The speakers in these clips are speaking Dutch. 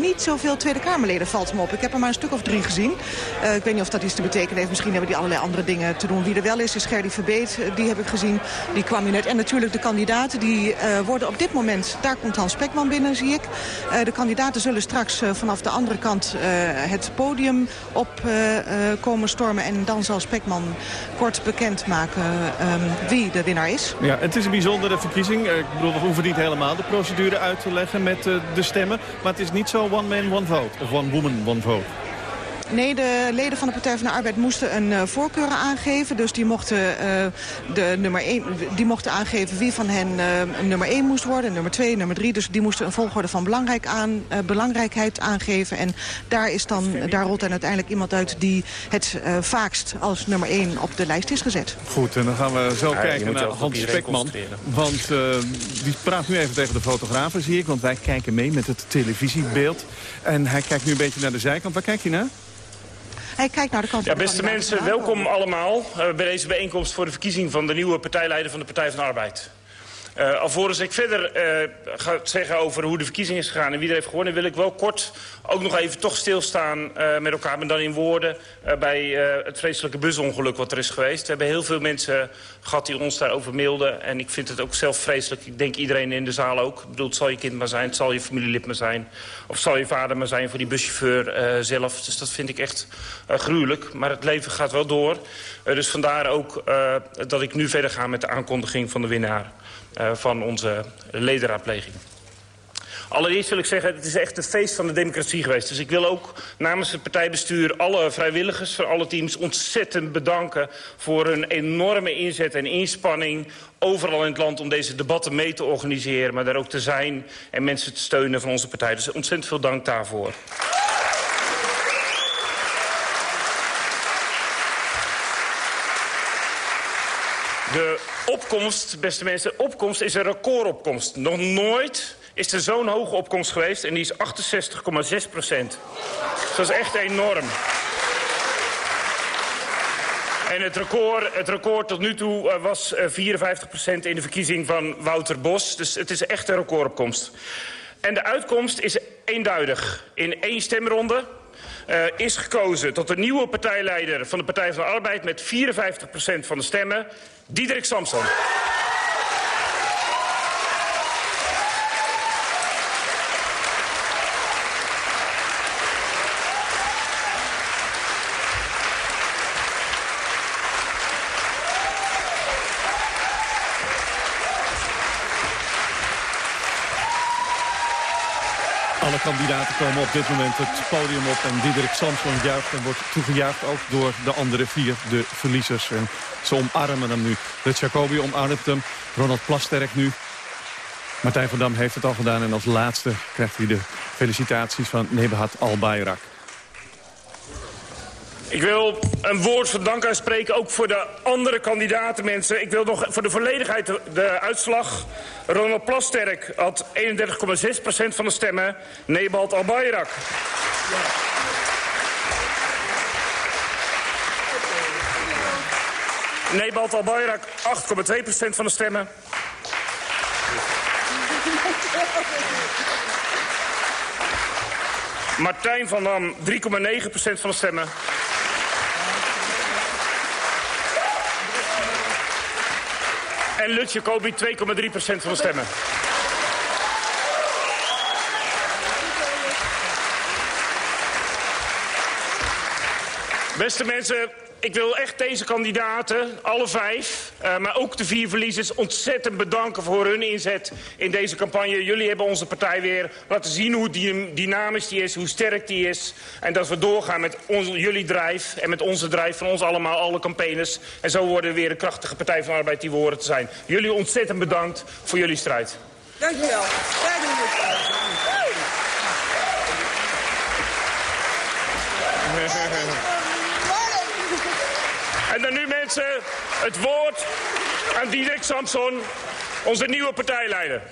niet zoveel Tweede Kamerleden, valt me op. Ik heb er maar een stuk of drie gezien. Uh, ik weet niet of dat iets te betekenen heeft. Misschien hebben die allerlei andere dingen te doen. Wie er wel is, is Gerdy Verbeet. Uh, die heb ik gezien. Die kwam u net. En natuurlijk de kandidaten. Die uh, worden op dit moment... Daar komt Hans Spekman binnen, zie ik. de kandidaten zullen straks vanaf de andere kant het podium op komen stormen. En dan zal Spekman kort bekendmaken um, wie de winnaar is. Ja, het is een bijzondere verkiezing. Ik bedoel, we hoeven niet helemaal de procedure uit te leggen met de stemmen. Maar het is niet zo one man, one vote. Of one woman, one vote. Nee, de leden van de Partij van de Arbeid moesten een uh, voorkeur aangeven. Dus die mochten, uh, de nummer 1, die mochten aangeven wie van hen uh, nummer 1 moest worden. Nummer 2, nummer 3. Dus die moesten een volgorde van belangrijk aan, belangrijkheid aangeven. En daar, is dan, daar rolt dan uiteindelijk iemand uit die het vaakst als nummer 1 op de lijst is gezet. Goed, en dan gaan we zo kijken naar Hans Spekman. Want die praat nu even tegen de fotografen, zie ik. Want wij kijken mee met het televisiebeeld. En hij kijkt nu een beetje naar de zijkant. Waar kijk je naar? Hij kijkt naar de kant ja, Beste mensen, welkom allemaal uh, bij deze bijeenkomst voor de verkiezing van de nieuwe partijleider van de Partij van de Arbeid. Uh, alvorens ik verder uh, ga zeggen over hoe de verkiezing is gegaan en wie er heeft gewonnen... wil ik wel kort ook nog even toch stilstaan uh, met elkaar, maar dan in woorden... bij het vreselijke busongeluk wat er is geweest. We hebben heel veel mensen gehad die ons daarover mailden. En ik vind het ook zelf vreselijk. Ik denk iedereen in de zaal ook. Ik bedoel, het zal je kind maar zijn, het zal je familielid maar zijn. Of zal je vader maar zijn voor die buschauffeur zelf. Dus dat vind ik echt gruwelijk. Maar het leven gaat wel door. dus vandaar ook dat ik nu verder ga met de aankondiging van de winnaar. Uh, van onze ledenraadpleging. Allereerst wil ik zeggen, het is echt het feest van de democratie geweest. Dus ik wil ook namens het partijbestuur alle vrijwilligers van alle teams ontzettend bedanken voor hun enorme inzet en inspanning overal in het land om deze debatten mee te organiseren, maar daar ook te zijn en mensen te steunen van onze partij. Dus ontzettend veel dank daarvoor. De opkomst, beste mensen, opkomst is een recordopkomst. Nog nooit is er zo'n hoge opkomst geweest en die is 68,6 procent. Dat is echt enorm. En het record, het record tot nu toe uh, was uh, 54 procent in de verkiezing van Wouter Bos. Dus het is echt een recordopkomst. En de uitkomst is eenduidig. In één stemronde uh, is gekozen tot de nieuwe partijleider van de Partij van de Arbeid... met 54 procent van de stemmen. Diederik Samson. Alle kandidaten komen op dit moment het podium op. En Diederik Samson juicht en wordt toegejuicht ook door de andere vier, de verliezers. En ze omarmen hem nu. De Jacobi omarmt hem. Ronald Plasterk nu. Martijn van Dam heeft het al gedaan. En als laatste krijgt hij de felicitaties van Nebahat Al-Bayrak. Ik wil een woord van dank uitspreken, ook voor de andere kandidaten, mensen. Ik wil nog voor de volledigheid de, uitslag. Ronald Plasterk had 31,6% van de stemmen. Nebalt Al-Bayrak. Ja. Nebalt Al-Bayrak 8,2% van de stemmen. Martijn van Dam 3,9% van de stemmen. En Lut Jacobi 2,3% van de stemmen. Beste mensen, ik wil echt deze kandidaten, alle vijf, uh, maar ook de vier verliezers... ontzettend bedanken voor hun inzet in deze campagne. Jullie hebben onze partij weer laten zien hoe dynamisch die is, hoe sterk die is. En dat we doorgaan met onze, jullie drijf en met onze drijf van ons allemaal, alle campaigners. En zo worden we weer een krachtige Partij van de Arbeid die we horen te zijn. Jullie ontzettend bedankt voor jullie strijd. Dank u wel. Het woord aan Diederik Samson, onze nieuwe partijleider.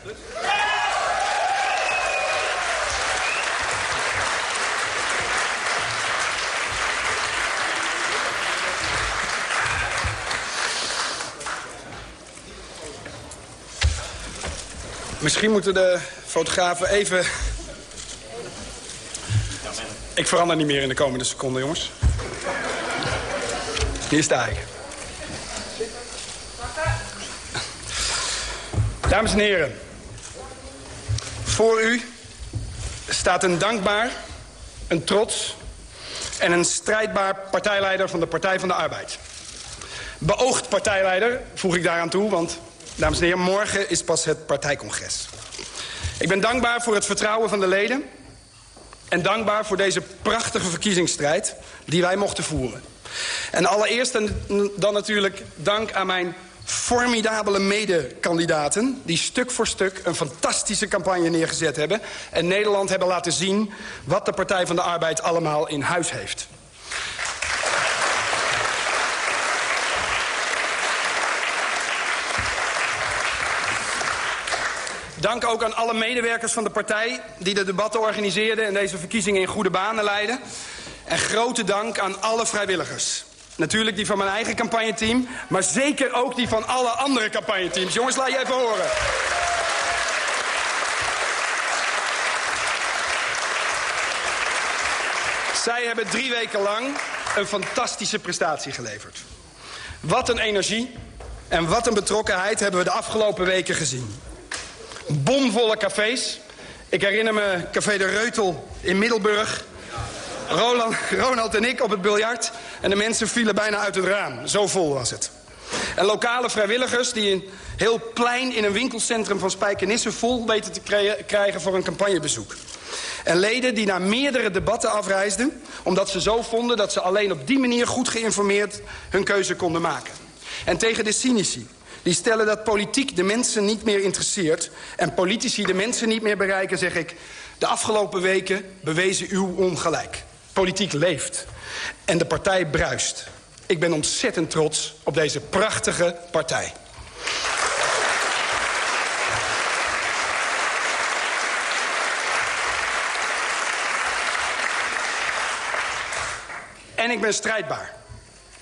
Misschien moeten de fotografen even Ik verander niet meer in de komende seconden, jongens. Hier sta ik. Dames en heren. Voor u staat een dankbaar, een trots en een strijdbaar partijleider van de Partij van de Arbeid. Beoogd partijleider, voeg ik daaraan toe, want, dames en heren, morgen is pas het partijcongres. Ik ben dankbaar voor het vertrouwen van de leden... en dankbaar voor deze prachtige verkiezingsstrijd die wij mochten voeren. En allereerst en dan natuurlijk dank aan mijn formidabele medekandidaten... die stuk voor stuk een fantastische campagne neergezet hebben... en Nederland hebben laten zien wat de Partij van de Arbeid allemaal in huis heeft. Dank ook aan alle medewerkers van de partij die de debatten organiseerden... en deze verkiezingen in goede banen leiden. En grote dank aan alle vrijwilligers. Natuurlijk die van mijn eigen campagneteam, maar zeker ook die van alle andere campagneteams. Jongens, laat je even horen. Zij hebben drie weken lang een fantastische prestatie geleverd. Wat een energie en wat een betrokkenheid hebben we de afgelopen weken gezien. Bomvolle cafés. Ik herinner me Café de Reutel in Middelburg. Roland, Ronald en ik op het biljart. En de mensen vielen bijna uit het raam. Zo vol was het. En lokale vrijwilligers die een heel plein in een winkelcentrum van Spijkenisse vol weten te krijgen voor een campagnebezoek. En leden die na meerdere debatten afreisden... omdat ze zo vonden dat ze alleen op die manier goed geïnformeerd hun keuze konden maken. En tegen de cynici, die stellen dat politiek de mensen niet meer interesseert... en politici de mensen niet meer bereiken, zeg ik... de afgelopen weken bewezen uw ongelijk. Politiek leeft. En de partij bruist. Ik ben ontzettend trots op deze prachtige partij. En ik ben strijdbaar.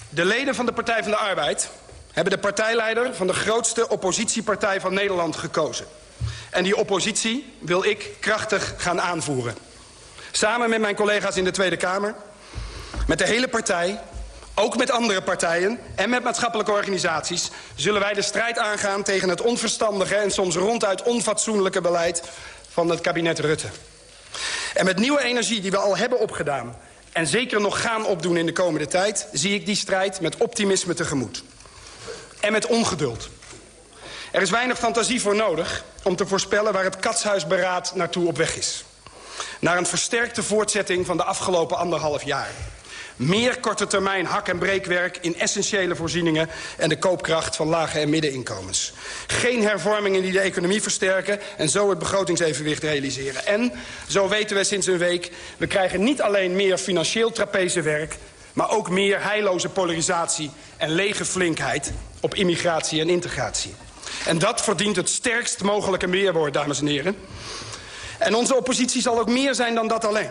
De leden van de Partij van de Arbeid hebben de partijleider van de grootste oppositiepartij van Nederland gekozen. En die oppositie wil ik krachtig gaan aanvoeren. Samen met mijn collega's in de Tweede Kamer, met de hele partij... ook met andere partijen en met maatschappelijke organisaties... zullen wij de strijd aangaan tegen het onverstandige... en soms ronduit onfatsoenlijke beleid van het kabinet Rutte. En met nieuwe energie die we al hebben opgedaan... en zeker nog gaan opdoen in de komende tijd... zie ik die strijd met optimisme tegemoet. En met ongeduld. Er is weinig fantasie voor nodig om te voorspellen waar het katshuisberaad naartoe op weg is naar een versterkte voortzetting van de afgelopen anderhalf jaar. Meer korte termijn hak- en breekwerk in essentiële voorzieningen... en de koopkracht van lage en middeninkomens. Geen hervormingen die de economie versterken... en zo het begrotingsevenwicht realiseren. En, zo weten we sinds een week... we krijgen niet alleen meer financieel trapezewerk... maar ook meer heilloze polarisatie en lege flinkheid... op immigratie en integratie. En dat verdient het sterkst mogelijke meerwoord, dames en heren. En onze oppositie zal ook meer zijn dan dat alleen.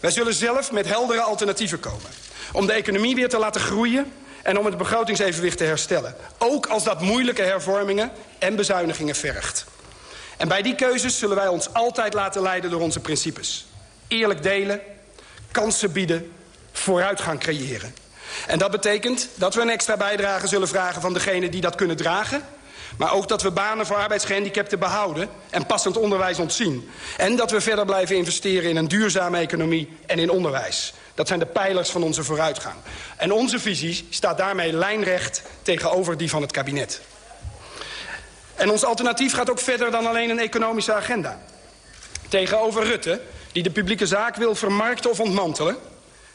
Wij zullen zelf met heldere alternatieven komen. Om de economie weer te laten groeien en om het begrotingsevenwicht te herstellen. Ook als dat moeilijke hervormingen en bezuinigingen vergt. En bij die keuzes zullen wij ons altijd laten leiden door onze principes. Eerlijk delen, kansen bieden, vooruitgang creëren. En dat betekent dat we een extra bijdrage zullen vragen van degenen die dat kunnen dragen... Maar ook dat we banen voor arbeidsgehandicapten behouden en passend onderwijs ontzien. En dat we verder blijven investeren in een duurzame economie en in onderwijs. Dat zijn de pijlers van onze vooruitgang. En onze visie staat daarmee lijnrecht tegenover die van het kabinet. En ons alternatief gaat ook verder dan alleen een economische agenda. Tegenover Rutte, die de publieke zaak wil vermarkten of ontmantelen...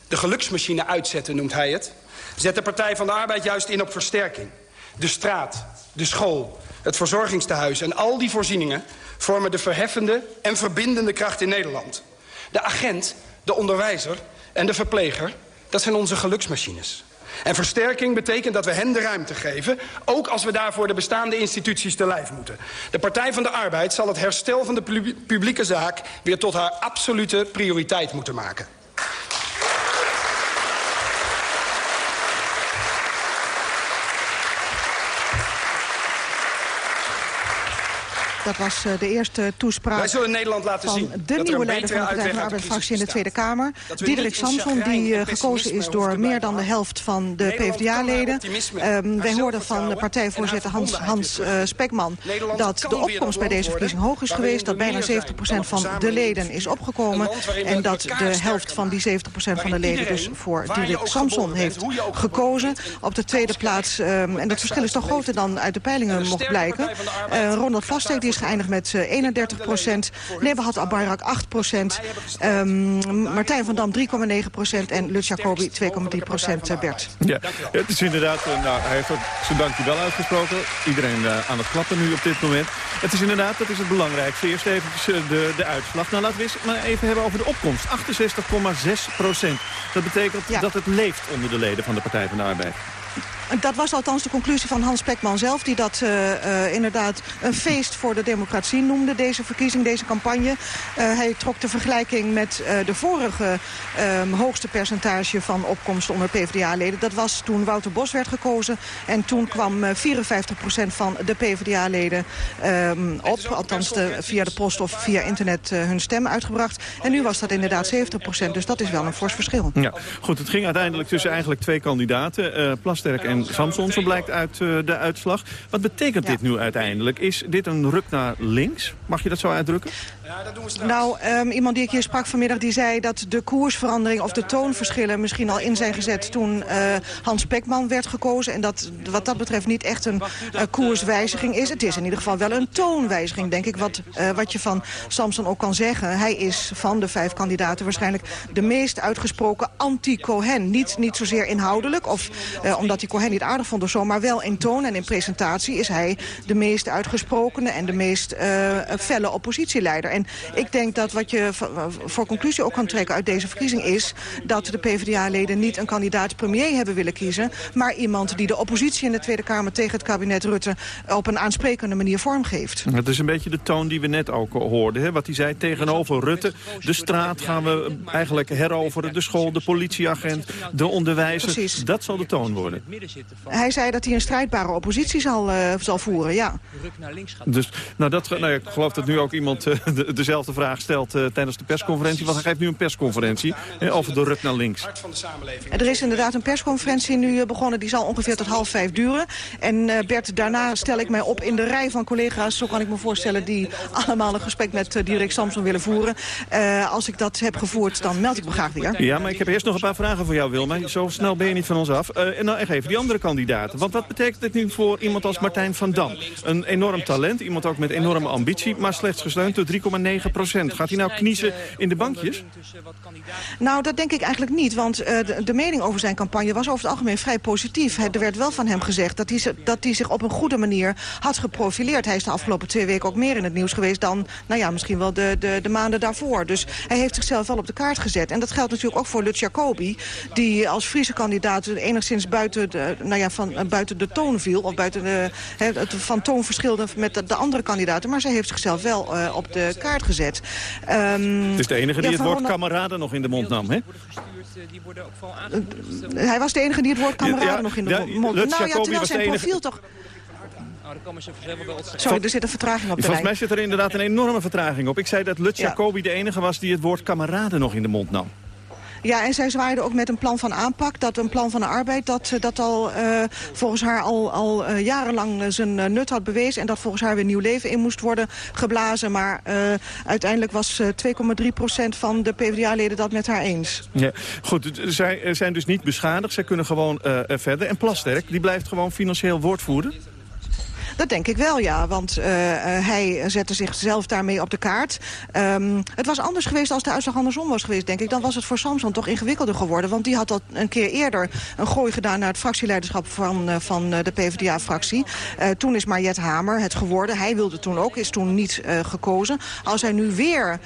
de geluksmachine uitzetten, noemt hij het... zet de Partij van de Arbeid juist in op versterking. De straat, de school, het verzorgingstehuis en al die voorzieningen... vormen de verheffende en verbindende kracht in Nederland. De agent, de onderwijzer en de verpleger, dat zijn onze geluksmachines. En versterking betekent dat we hen de ruimte geven... ook als we daarvoor de bestaande instituties te lijf moeten. De Partij van de Arbeid zal het herstel van de publieke zaak... weer tot haar absolute prioriteit moeten maken. Dat was de eerste toespraak Wij zullen Nederland laten van zien de nieuwe leider van de Partij van de Arbeidsfractie in de Tweede Kamer. Diederik Samson, die gekozen is door meer dan de helft van de PvdA-leden. Um, wij hoorden van de partijvoorzitter Hans, Hans uh, Spekman dat de opkomst bij deze verkiezing hoog is geweest. Dat bijna 70% van de leden is opgekomen. En dat de helft van die 70% van de leden dus voor Diederik Samson heeft gekozen. Op de tweede plaats, um, en dat verschil is toch groter dan uit de peilingen mocht blijken. Uh, Ronald Plasterk die is geëindigd met uh, 31 procent. Nebahat Abayrak 8 procent. Um, Martijn van Dam 3,9 procent. En Lut Jacobi 2,3 procent, Bert. Ja, het is inderdaad, nou, hij heeft ook zijn dankjewel uitgesproken. Iedereen uh, aan het klappen nu op dit moment. Het is inderdaad, dat is het belangrijkste. Eerst even de, de uitslag. Nou, laten we eens maar even hebben over de opkomst. 68,6 procent. Dat betekent ja. dat het leeft onder de leden van de Partij van de Arbeid. Dat was althans de conclusie van Hans Pekman zelf... die dat uh, uh, inderdaad een feest voor de democratie noemde, deze verkiezing, deze campagne. Uh, hij trok de vergelijking met de vorige um, hoogste percentage van opkomst onder PvdA-leden. Dat was toen Wouter Bos werd gekozen. En toen kwam 54% van de PvdA-leden um, op. Althans de, via de post of via internet hun stem uitgebracht. En nu was dat inderdaad 70% Dus dat is wel een fors verschil. Ja, goed. Het ging uiteindelijk tussen eigenlijk twee kandidaten. Plasterk en en Samson, zo blijkt uit uh, de uitslag. Wat betekent ja. dit nu uiteindelijk? Is dit een ruk naar links? Mag je dat zo uitdrukken? Ja, dat doen we straks. Nou, um, iemand die ik hier sprak vanmiddag, die zei dat de koersverandering of de toonverschillen misschien al in zijn gezet toen uh, Hans Pekman werd gekozen. En dat wat dat betreft niet echt een uh, koerswijziging is. Het is in ieder geval wel een toonwijziging, denk ik, wat, uh, wat je van Samson ook kan zeggen. Hij is van de vijf kandidaten waarschijnlijk de meest uitgesproken anti-Cohen. Niet, niet zozeer inhoudelijk of omdat hij Cohen niet aardig vond of zo, maar wel in toon en in presentatie is hij de meest uitgesprokene en de meest felle oppositieleider. En ik denk dat wat je voor conclusie ook kan trekken uit deze verkiezing is... dat de PvdA-leden niet een kandidaat-premier hebben willen kiezen... maar iemand die de oppositie in de Tweede Kamer tegen het kabinet Rutte... op een aansprekende manier vormgeeft. Het is een beetje de toon die we net ook hoorden. Hè? Wat hij zei tegenover Rutte. De straat gaan we eigenlijk heroveren. De school, de politieagent, de onderwijzer. Precies. Dat zal de toon worden. Hij zei dat hij een strijdbare oppositie zal, uh, zal voeren, ja. Dus, nou, dat, nou, ik geloof dat nu ook iemand uh, dezelfde vraag stelt uh, tijdens de persconferentie. Want hij geeft nu een persconferentie uh, over de ruk naar links. Er is inderdaad een persconferentie nu uh, begonnen. Die zal ongeveer tot half vijf duren. En Bert, daarna stel ik mij op in de rij van collega's. Zo kan ik me voorstellen die allemaal een gesprek met Dirk Samson willen voeren. als ik dat heb gevoerd, dan meld ik me graag weer. Ja, maar ik heb eerst nog een paar vragen voor jou, Wilma. Zo snel ben je niet van ons af. en dan even die andere kandidaten. Want wat betekent dit nu voor iemand als Martijn van Dam? Een enorm talent, iemand ook met enorme ambitie... maar slechts gesteund door 3,9 procent. Gaat hij nou kniezen in de bankjes? Nou, dat denk ik eigenlijk niet. Want uh, de, mening over zijn campagne was over het algemeen vrij positief. Er werd wel van hem gezegd dat hij, dat hij zich op een goede manier had geprofileerd. Hij is de afgelopen twee weken ook meer in het nieuws geweest dan, nou ja, misschien wel de, de, de maanden daarvoor. Dus hij heeft zichzelf wel op de kaart gezet. En dat geldt natuurlijk ook voor Lut Jacobi, die als Friese kandidaat enigszins buiten de, nou ja, van, buiten de toon viel. Of buiten de, van toon verschilde met de, de andere kandidaten. Maar zij heeft zichzelf wel uh, op de kaart gezet. Um, het is de enige die ja, het woord kameraden nog in de mond nam, hè? Uh, hij was de enige die het woord kameraden ja, nog in de ja, mond nam. Nou ja, terwijl zijn profiel toch... Sorry, er zit een vertraging op de Volgens mij zit er inderdaad een enorme vertraging op. Ik zei dat Lut Jacobi de enige was die het woord kameraden nog in de mond nam. Ja, en zij zwaaide ook met een plan van aanpak. Dat een plan van de arbeid dat, eh, dat al uh, volgens haar al, al uh, jarenlang zijn nut had bewezen. En dat volgens haar weer nieuw leven in moest worden geblazen. Maar uiteindelijk was 2,3 procent van de PvdA-leden dat met haar eens. Ja, goed, zij zijn dus niet beschadigd. Zij kunnen gewoon verder. En Plasterk, die blijft gewoon financieel woordvoerder? Dat denk ik wel, ja. Want uh, hij zette zichzelf daarmee op de kaart. Um, het was anders geweest als de uitslag andersom was geweest, denk ik. Dan was het voor Samson toch ingewikkelder geworden. Want die had al een keer eerder een gooi gedaan... naar het fractieleiderschap van, uh, van de PvdA-fractie. Toen is Mariette Hamer het geworden. Hij wilde toen ook, is toen niet gekozen. Als hij nu weer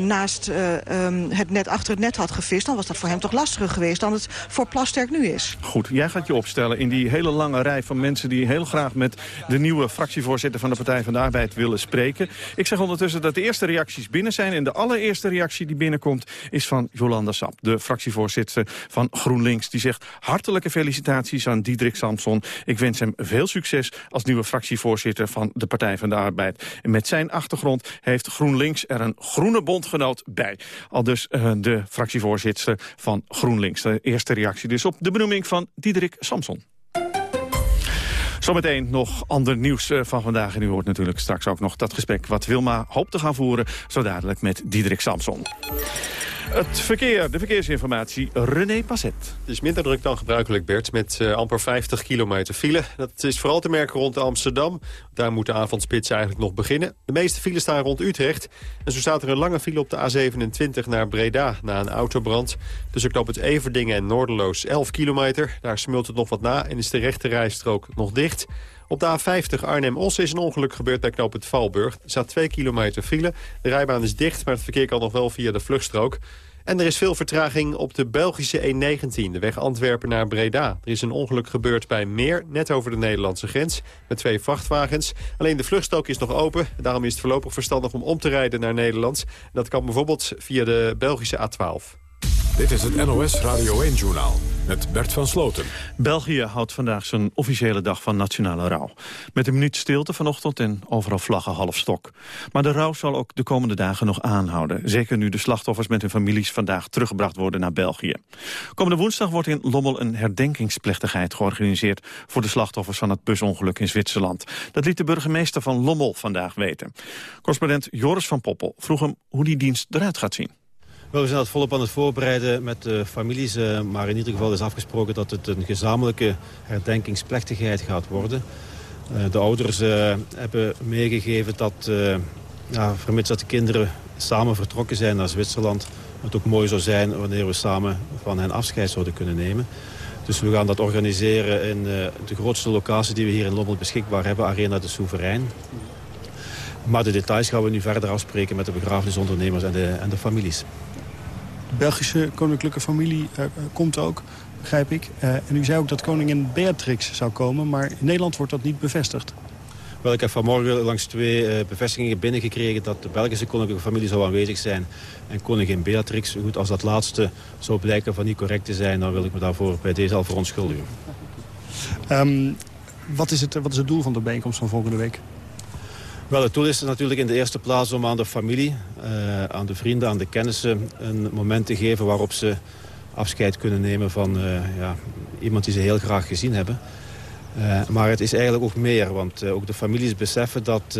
naast um, het net achter het net had gevist... dan was dat voor hem toch lastiger geweest dan het voor Plasterk nu is. Goed, jij gaat je opstellen in die hele lange rij van mensen... die heel graag met de nieuwe fractievoorzitter van de Partij van de Arbeid, willen spreken. Ik zeg ondertussen dat de eerste reacties binnen zijn. En de allereerste reactie die binnenkomt is van Jolanda Sap, de fractievoorzitter van GroenLinks. Die zegt hartelijke felicitaties aan Diederik Samson. Ik wens hem veel succes als nieuwe fractievoorzitter van de Partij van de Arbeid. En met zijn achtergrond heeft GroenLinks er een groene bondgenoot bij. Al dus uh, de fractievoorzitter van GroenLinks. De eerste reactie dus op de benoeming van Diederik Samson. Zometeen nog ander nieuws eh, van vandaag. En u hoort natuurlijk straks ook nog dat gesprek wat Wilma hoopt te gaan voeren. Zo dadelijk met Diederik Samson. Het verkeer, de verkeersinformatie, René Passet. Het is minder druk dan gebruikelijk, Bert, met uh, amper 50 kilometer file. Dat is vooral te merken rond Amsterdam. Daar moet de avondspits eigenlijk nog beginnen. De meeste files staan rond Utrecht. En zo staat er een lange file op de A27 naar Breda na een autobrand. Tussen knop het Everdingen en Noorderloos 11 kilometer. Daar smult het nog wat na en is de rechte rijstrook nog dicht. Op de A50 Arnhem-Os is een ongeluk gebeurd bij knoop het Valburg. Er staat 2 kilometer file. De rijbaan is dicht, maar het verkeer kan nog wel via de vluchtstrook. En er is veel vertraging op de Belgische E19, de weg Antwerpen naar Breda. Er is een ongeluk gebeurd bij Meer, net over de Nederlandse grens, met twee vrachtwagens. Alleen de vluchtstrook is nog open, daarom is het voorlopig verstandig om om te rijden naar Nederland. Dat kan bijvoorbeeld via de Belgische A12. Dit is het NOS Radio 1-journaal met Bert van Sloten. België houdt vandaag zijn officiële dag van nationale rouw. Met een minuut stilte vanochtend en overal vlaggen half stok. Maar de rouw zal ook de komende dagen nog aanhouden. Zeker nu de slachtoffers met hun families vandaag teruggebracht worden naar België. Komende woensdag wordt in Lommel een herdenkingsplechtigheid georganiseerd... voor de slachtoffers van het busongeluk in Zwitserland. Dat liet de burgemeester van Lommel vandaag weten. Correspondent Joris van Poppel vroeg hem hoe die dienst eruit gaat zien we zijn dat volop aan het voorbereiden met de families. Eh, maar in ieder geval is afgesproken dat het een gezamenlijke herdenkingsplechtigheid gaat worden. Eh, de ouders eh, hebben meegegeven dat, ja, vermits dat de kinderen samen vertrokken zijn naar Zwitserland... het ook mooi zou zijn wanneer we samen van hen afscheid zouden kunnen nemen. Dus we gaan dat organiseren in de grootste locatie die we hier in Lommel beschikbaar hebben, Arena de Soeverein. Maar de details gaan we nu verder afspreken met de begrafenisondernemers en de, en de families. Belgische koninklijke familie uh, komt ook, begrijp ik. Uh, en u zei ook dat koningin Beatrix zou komen, maar in Nederland wordt dat niet bevestigd. Wel, ik heb vanmorgen langs twee bevestigingen binnengekregen... dat de Belgische koninklijke familie zou aanwezig zijn en koningin Beatrix. Goed, als dat laatste zou blijken van niet correct te zijn... dan wil ik me daarvoor bij deze al verontschuldigen. Um, wat, is het, wat is het doel van de bijeenkomst van volgende week? Wel, het doel is natuurlijk in de eerste plaats om aan de familie, uh, aan de vrienden, aan de kennissen... een moment te geven waarop ze afscheid kunnen nemen van uh, ja, iemand die ze heel graag gezien hebben. Uh, maar het is eigenlijk ook meer, want ook de families beseffen dat,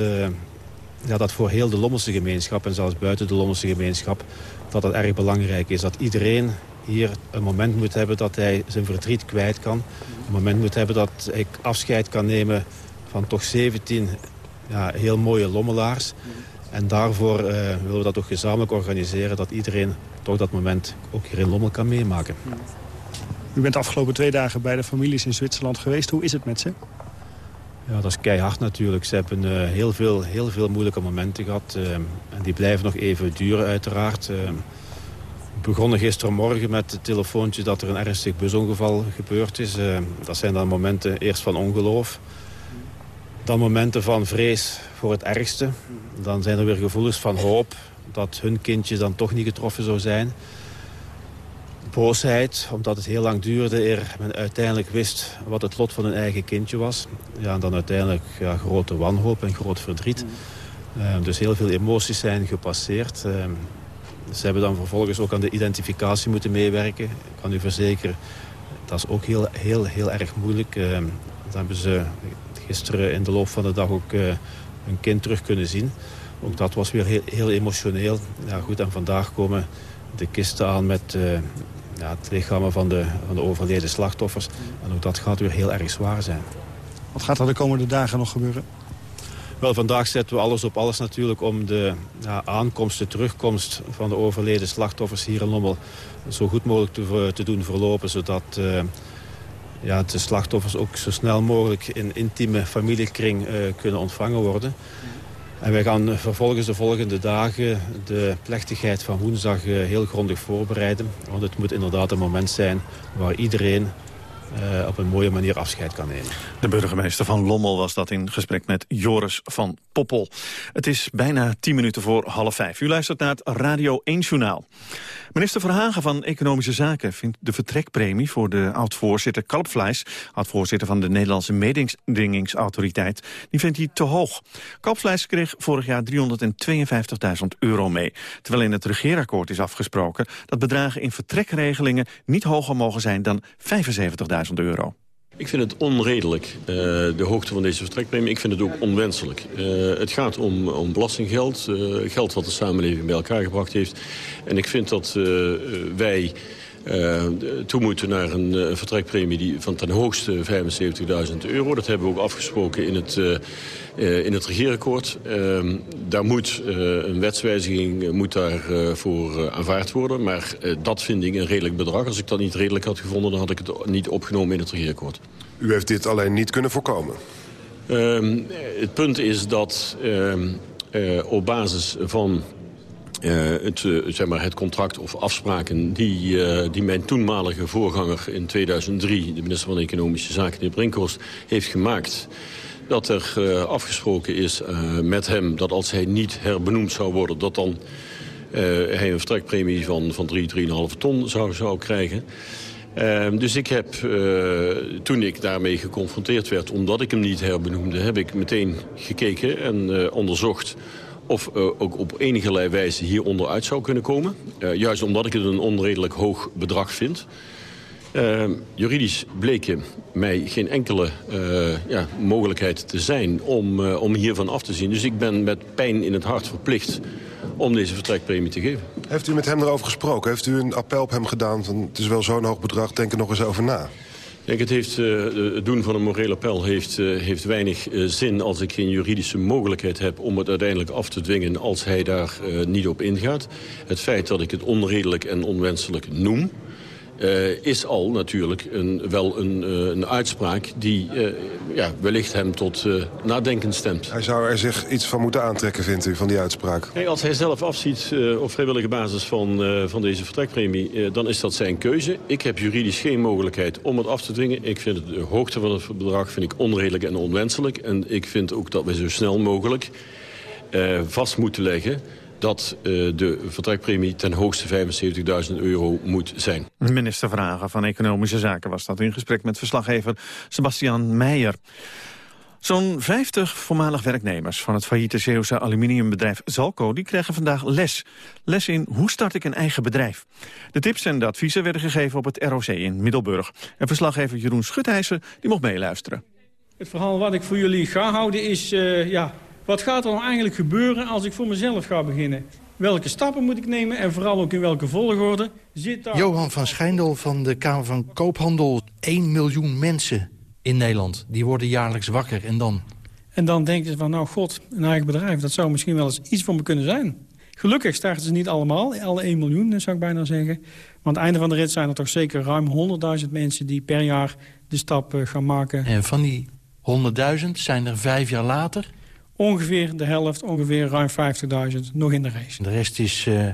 ja, dat voor heel de Lommelse gemeenschap... en zelfs buiten de Lommelse gemeenschap, dat het erg belangrijk is. Dat iedereen hier een moment moet hebben dat hij zijn verdriet kwijt kan. Een moment moet hebben dat hij afscheid kan nemen van toch 17 ja, heel mooie lommelaars. En daarvoor uh, willen we dat ook gezamenlijk organiseren... dat iedereen toch dat moment ook hier in Lommel kan meemaken. U bent de afgelopen twee dagen bij de families in Zwitserland geweest. Hoe is het met ze? Ja, dat is keihard natuurlijk. Ze hebben uh, heel, veel, heel veel moeilijke momenten gehad. Uh, en die blijven nog even duren uiteraard. we begonnen gistermorgen met het telefoontje dat er een ernstig busongeval gebeurd is. dat zijn dan momenten eerst van ongeloof. Dan momenten van vrees voor het ergste. Dan zijn er weer gevoelens van hoop dat hun kindje dan toch niet getroffen zou zijn. Boosheid, omdat het heel lang duurde eer men uiteindelijk wist wat het lot van hun eigen kindje was. Ja, en dan uiteindelijk ja, grote wanhoop en groot verdriet. Uh, dus heel veel emoties zijn gepasseerd. Uh, ze hebben dan vervolgens ook aan de identificatie moeten meewerken. Ik kan u verzekeren, dat is ook heel, heel, heel erg moeilijk. Uh, dan hebben ze gisteren in de loop van de dag ook uh, een kind terug kunnen zien. Ook dat was weer heel, heel emotioneel. Ja, goed, en vandaag komen de kisten aan met uh, ja, het lichamen van de, van de overleden slachtoffers. En ook dat gaat weer heel erg zwaar zijn. Wat gaat er de komende dagen nog gebeuren? Wel, vandaag zetten we alles op alles natuurlijk om de ja, aankomst, de terugkomst van de overleden slachtoffers hier in Lommel zo goed mogelijk te, te doen verlopen. Zodat uh, ja, de slachtoffers ook zo snel mogelijk in intieme familiekring uh, kunnen ontvangen worden. En wij gaan vervolgens de volgende dagen de plechtigheid van woensdag uh, heel grondig voorbereiden. Want het moet inderdaad een moment zijn waar iedereen op een mooie manier afscheid kan nemen. De burgemeester van Lommel was dat in gesprek met Joris van Poppel. Het is bijna tien minuten voor half vijf. U luistert naar het Radio 1 Journaal. Minister Verhagen van Economische Zaken vindt de vertrekpremie voor de oud-voorzitter Kalpvleis, oud-voorzitter van de Nederlandse mededingingsautoriteit, die vindt hij te hoog. Kalpvleis kreeg vorig jaar 352.000 euro mee, terwijl in het regeerakkoord is afgesproken dat bedragen in vertrekregelingen niet hoger mogen zijn dan 75.000 euro. Ik vind het onredelijk, uh, de hoogte van deze vertrekpremie. Ik vind het ook onwenselijk. Uh, het gaat om, om belastinggeld, uh, geld wat de samenleving bij elkaar gebracht heeft. En ik vind dat wij toe moeten naar een vertrekpremie die van ten hoogste 75.000 euro. Dat hebben we ook afgesproken in het, in het regeerakkoord. Ehm, daar moet een wetswijziging moet daarvoor voor aanvaard worden. Maar dat vind ik een redelijk bedrag. Als ik dat niet redelijk had gevonden, dan had ik het niet opgenomen in het regeerakkoord. U heeft dit alleen niet kunnen voorkomen? Uh, het punt is dat uh, uh, op basis van uh, het, zeg maar het contract of afspraken die, die mijn toenmalige voorganger in 2003... de minister van Economische Zaken, de Brinkhorst, heeft gemaakt. Dat er afgesproken is met hem dat als hij niet herbenoemd zou worden... dat dan hij een vertrekpremie van, van 3, 3,5 ton zou, zou krijgen... Uh, dus ik heb, toen ik daarmee geconfronteerd werd, omdat ik hem niet herbenoemde... heb ik meteen gekeken en onderzocht of uh, ook op enige wijze hieronder uit zou kunnen komen. juist omdat ik het een onredelijk hoog bedrag vind. Ehm, juridisch bleek mij geen enkele ja, mogelijkheid te zijn om, om hiervan af te zien. Dus ik ben met pijn in het hart verplicht om deze vertrekpremie te geven. Heeft u met hem erover gesproken? Heeft u een appel op hem gedaan van het is wel zo'n hoog bedrag, denk er nog eens over na? Kijk, het, heeft, uh, het doen van een moreel appel heeft, uh, heeft weinig uh, zin als ik geen juridische mogelijkheid heb om het uiteindelijk af te dwingen als hij daar niet op ingaat. Het feit dat ik het onredelijk en onwenselijk noem, uh, is al natuurlijk een, wel een, uh, een uitspraak die uh, ja, wellicht hem tot nadenken stemt. Hij zou er zich iets van moeten aantrekken, vindt u, van die uitspraak? Hey, als hij zelf afziet op vrijwillige basis van, van deze vertrekpremie... dan is dat zijn keuze. Ik heb juridisch geen mogelijkheid om het af te dwingen. Ik vind het, de hoogte van het bedrag vind ik onredelijk en onwenselijk. En ik vind ook dat we zo snel mogelijk vast moeten leggen dat uh, de vertrekpremie ten hoogste 75.000 euro moet zijn. Minister Vragen van Economische Zaken was dat in gesprek met verslaggever Sebastian Meijer. Zo'n 50 voormalig werknemers van het failliete Zeeuwse aluminiumbedrijf Zalco... die krijgen vandaag les. Les in hoe start ik een eigen bedrijf. De tips en de adviezen werden gegeven op het ROC in Middelburg. En verslaggever Jeroen Schutheiser die mocht meeluisteren. Het verhaal wat ik voor jullie ga houden is... Uh, ja, wat gaat er nou eigenlijk gebeuren als ik voor mezelf ga beginnen? Welke stappen moet ik nemen en vooral ook in welke volgorde? Zit daar... Johan van Schijndel van de Kamer van Koophandel. 1 miljoen mensen in Nederland, die worden jaarlijks wakker. En dan? En dan denken ze van, nou god, een eigen bedrijf... dat zou misschien wel eens iets voor me kunnen zijn. Gelukkig starten ze niet allemaal, alle 1 miljoen zou ik bijna zeggen. Maar aan het einde van de rit zijn er toch zeker ruim 100.000 mensen... die per jaar de stap eh, gaan maken. En van die 100.000 zijn er vijf jaar later ongeveer de helft, ongeveer ruim 50.000, nog in de race. De rest is uh,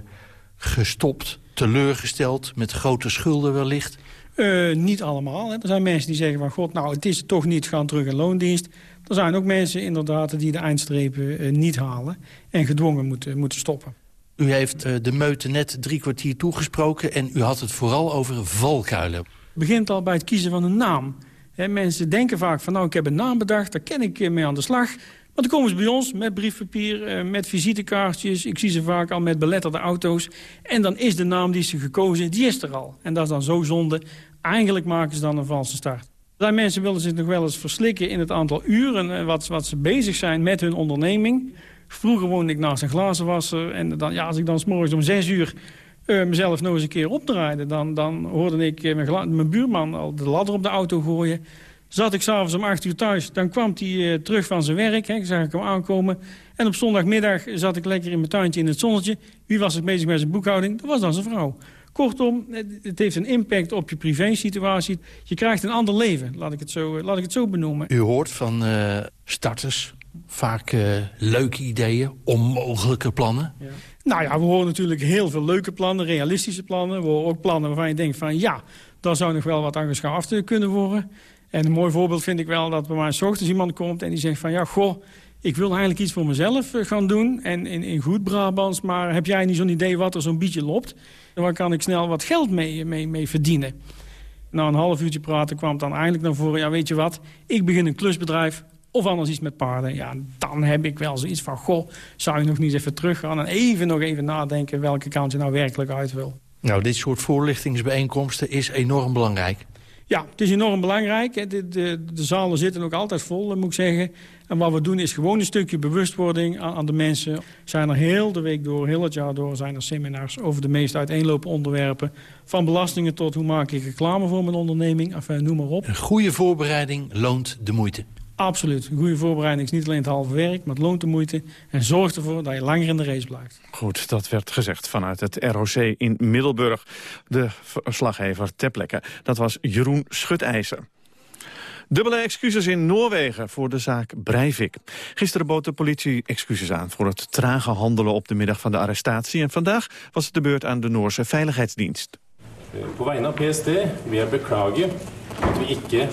gestopt, teleurgesteld, met grote schulden wellicht? Uh, niet allemaal. Hè. Er zijn mensen die zeggen van... god, nou, het is toch niet, gaan terug in loondienst. Er zijn ook mensen inderdaad die de eindstrepen uh, niet halen... en gedwongen moeten, moeten stoppen. U heeft de meute net drie kwartier toegesproken... en u had het vooral over valkuilen. Het begint al bij het kiezen van een naam. He, mensen denken vaak van, nou, ik heb een naam bedacht... daar ken ik mee aan de slag... Want dan komen ze bij ons met briefpapier, eh, met visitekaartjes. Ik zie ze vaak al met beletterde auto's. En dan is de naam die ze gekozen, die is er al. En dat is dan zo zonde. Eigenlijk maken ze dan een valse start. Zijn mensen willen zich nog wel eens verslikken in het aantal uren... Eh, wat, wat ze bezig zijn met hun onderneming. Vroeger woonde ik naast een glazenwasser. En dan, ja, als ik dan s morgens om zes uur uh, mezelf nog eens een keer opdraaide... dan, dan hoorde ik mijn, mijn buurman al de ladder op de auto gooien... Zat ik s'avonds om acht uur thuis, dan kwam hij uh, terug van zijn werk. Hè, zag ik hem aankomen. En op zondagmiddag zat ik lekker in mijn tuintje in het zonnetje. Wie was ik bezig met zijn boekhouding? Dat was dan zijn vrouw. Kortom, het heeft een impact op je privésituatie. Je krijgt een ander leven, laat ik het zo, laat ik het zo benoemen. U hoort van uh, starters vaak uh, leuke ideeën, onmogelijke plannen. Ja. Nou ja, we horen natuurlijk heel veel leuke plannen, realistische plannen. We horen ook plannen waarvan je denkt van ja, daar zou nog wel wat aan geschaafd kunnen worden. En een mooi voorbeeld vind ik wel dat bij mij s ochtends iemand komt en die zegt van ja, goh, ik wil eigenlijk iets voor mezelf eh, gaan doen. En in, in goed Brabants, maar heb jij niet zo'n idee wat er zo'n beetje loopt? Waar kan ik snel wat geld mee, mee, verdienen? Na een half uurtje praten kwam het dan eindelijk naar voren... ja, weet je wat, ik begin een klusbedrijf of anders iets met paarden. Ja, dan heb ik wel zoiets van... goh, zou je nog niet even teruggaan en even nog even nadenken... welke kant je nou werkelijk uit wil. Nou, dit soort voorlichtingsbijeenkomsten is enorm belangrijk. Ja, het is enorm belangrijk. De, de, de zalen zitten ook altijd vol, moet ik zeggen. En wat we doen is gewoon een stukje bewustwording aan, aan, de mensen. Zijn er heel de week door, heel het jaar door, zijn er seminars over de meest uiteenlopende onderwerpen. Van belastingen tot hoe maak ik reclame voor mijn onderneming, noem maar op. Een goede voorbereiding loont de moeite. Absoluut. Een goede voorbereiding is niet alleen het halve werk, maar het loont de moeite. En zorgt ervoor dat je langer in de race blijft. Goed, dat werd gezegd vanuit het ROC in Middelburg. De verslaggever ter plekke, dat was Jeroen Schutijzer. Dubbele excuses in Noorwegen voor de zaak Breivik. Gisteren bood de politie excuses aan voor het trage handelen op de middag van de arrestatie. En vandaag was het de beurt aan de Noorse Veiligheidsdienst. Vegne av PST wil jeg beklagen dat we ikke